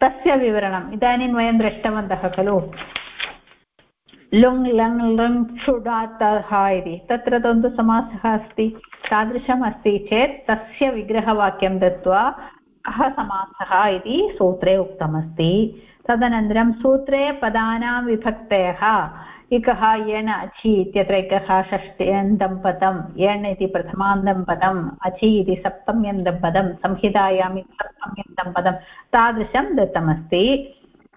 Speaker 1: तस्य विवरणम्। इदानीं वयं दृष्टवन्तः खलु। लुङ्, लङ् लङ्, क्षुडातः इति। तत्र द्वन्द्वसमासः अस्ति। तादृशम् अस्ति चेत् तस्य विग्रहवाक्यं दत्वा कः समासः इति सूत्रे उक्तमस्ति। तदनन्तरं सूत्रे पदानां विभक्तयः इकः यण् अचि इत्यत्र एकः षष्ट्यन्तं पदं यण् इति प्रथमान्तं पदम् अचि इति सप्तम्यन्तं पदं, संहितायाम् इति सप्तम्यन्तं पदं तादृशं दत्तमस्ति।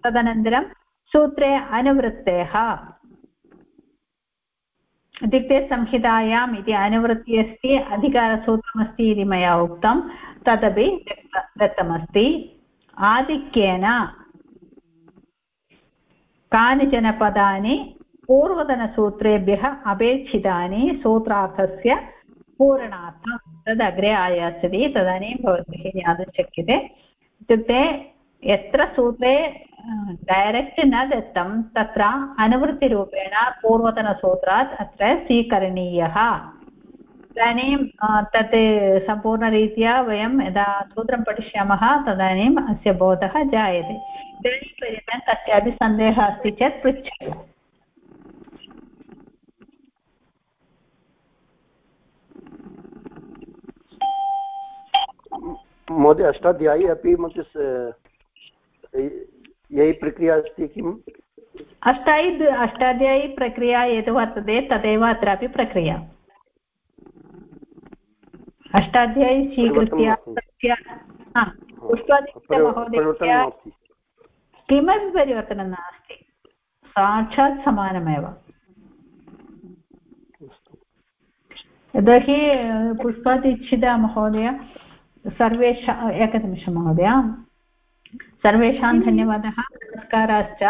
Speaker 1: तदनन्तरं सूत्रे अनुवृत्तयः इत्युक्ते संहितायाम् इति अनुवृत्तिः अस्ति, अधिकारसूत्रमस्ति इति मया उक्तं। तदपि दत्तमस्ति। आधिक्येन कानिचन पदानि पूर्वतनसूत्रेभ्यः अपेक्षितानि सूत्रार्थस्य पूरणार्थं। तद् अग्रे आयास्यति, तदानीं भवद्भिः ज्ञातुं शक्यते। इत्युक्ते यत्र सूत्रे डैरेक्ट् न दत्तं, तत्र अनुवृत्तिरूपेण पूर्वतनसूत्रात् अत्र स्वीकरणीयः। इदानीं तत् सम्पूर्णरीत्या वयं यदा सूत्रं पठिष्यामः तदानीम् अस्य बोधः जायते। इदानीं पर्यन्तं कस्यापि सन्देहः अस्ति चेत् पृच्छतु।
Speaker 18: महोदय अष्टाध्यायी अपि यही प्रक्रिया अस्ति किम्?
Speaker 1: अष्टायि अष्टाध्यायी प्रक्रिया यद् वर्तते तदेव अत्रापि प्रक्रिया। अष्टाध्यायी स्वीकृत्य तस्य पुष्पादित्यमहोदयस्य किमपि परिवर्तनं नास्ति। साक्षात् समानमेव। यतोहि पुष्पादीक्षिता महोदय सर्वेषा एकनिमिषं महोदय। सर्वेषां धन्यवादः। नमस्काराश्च।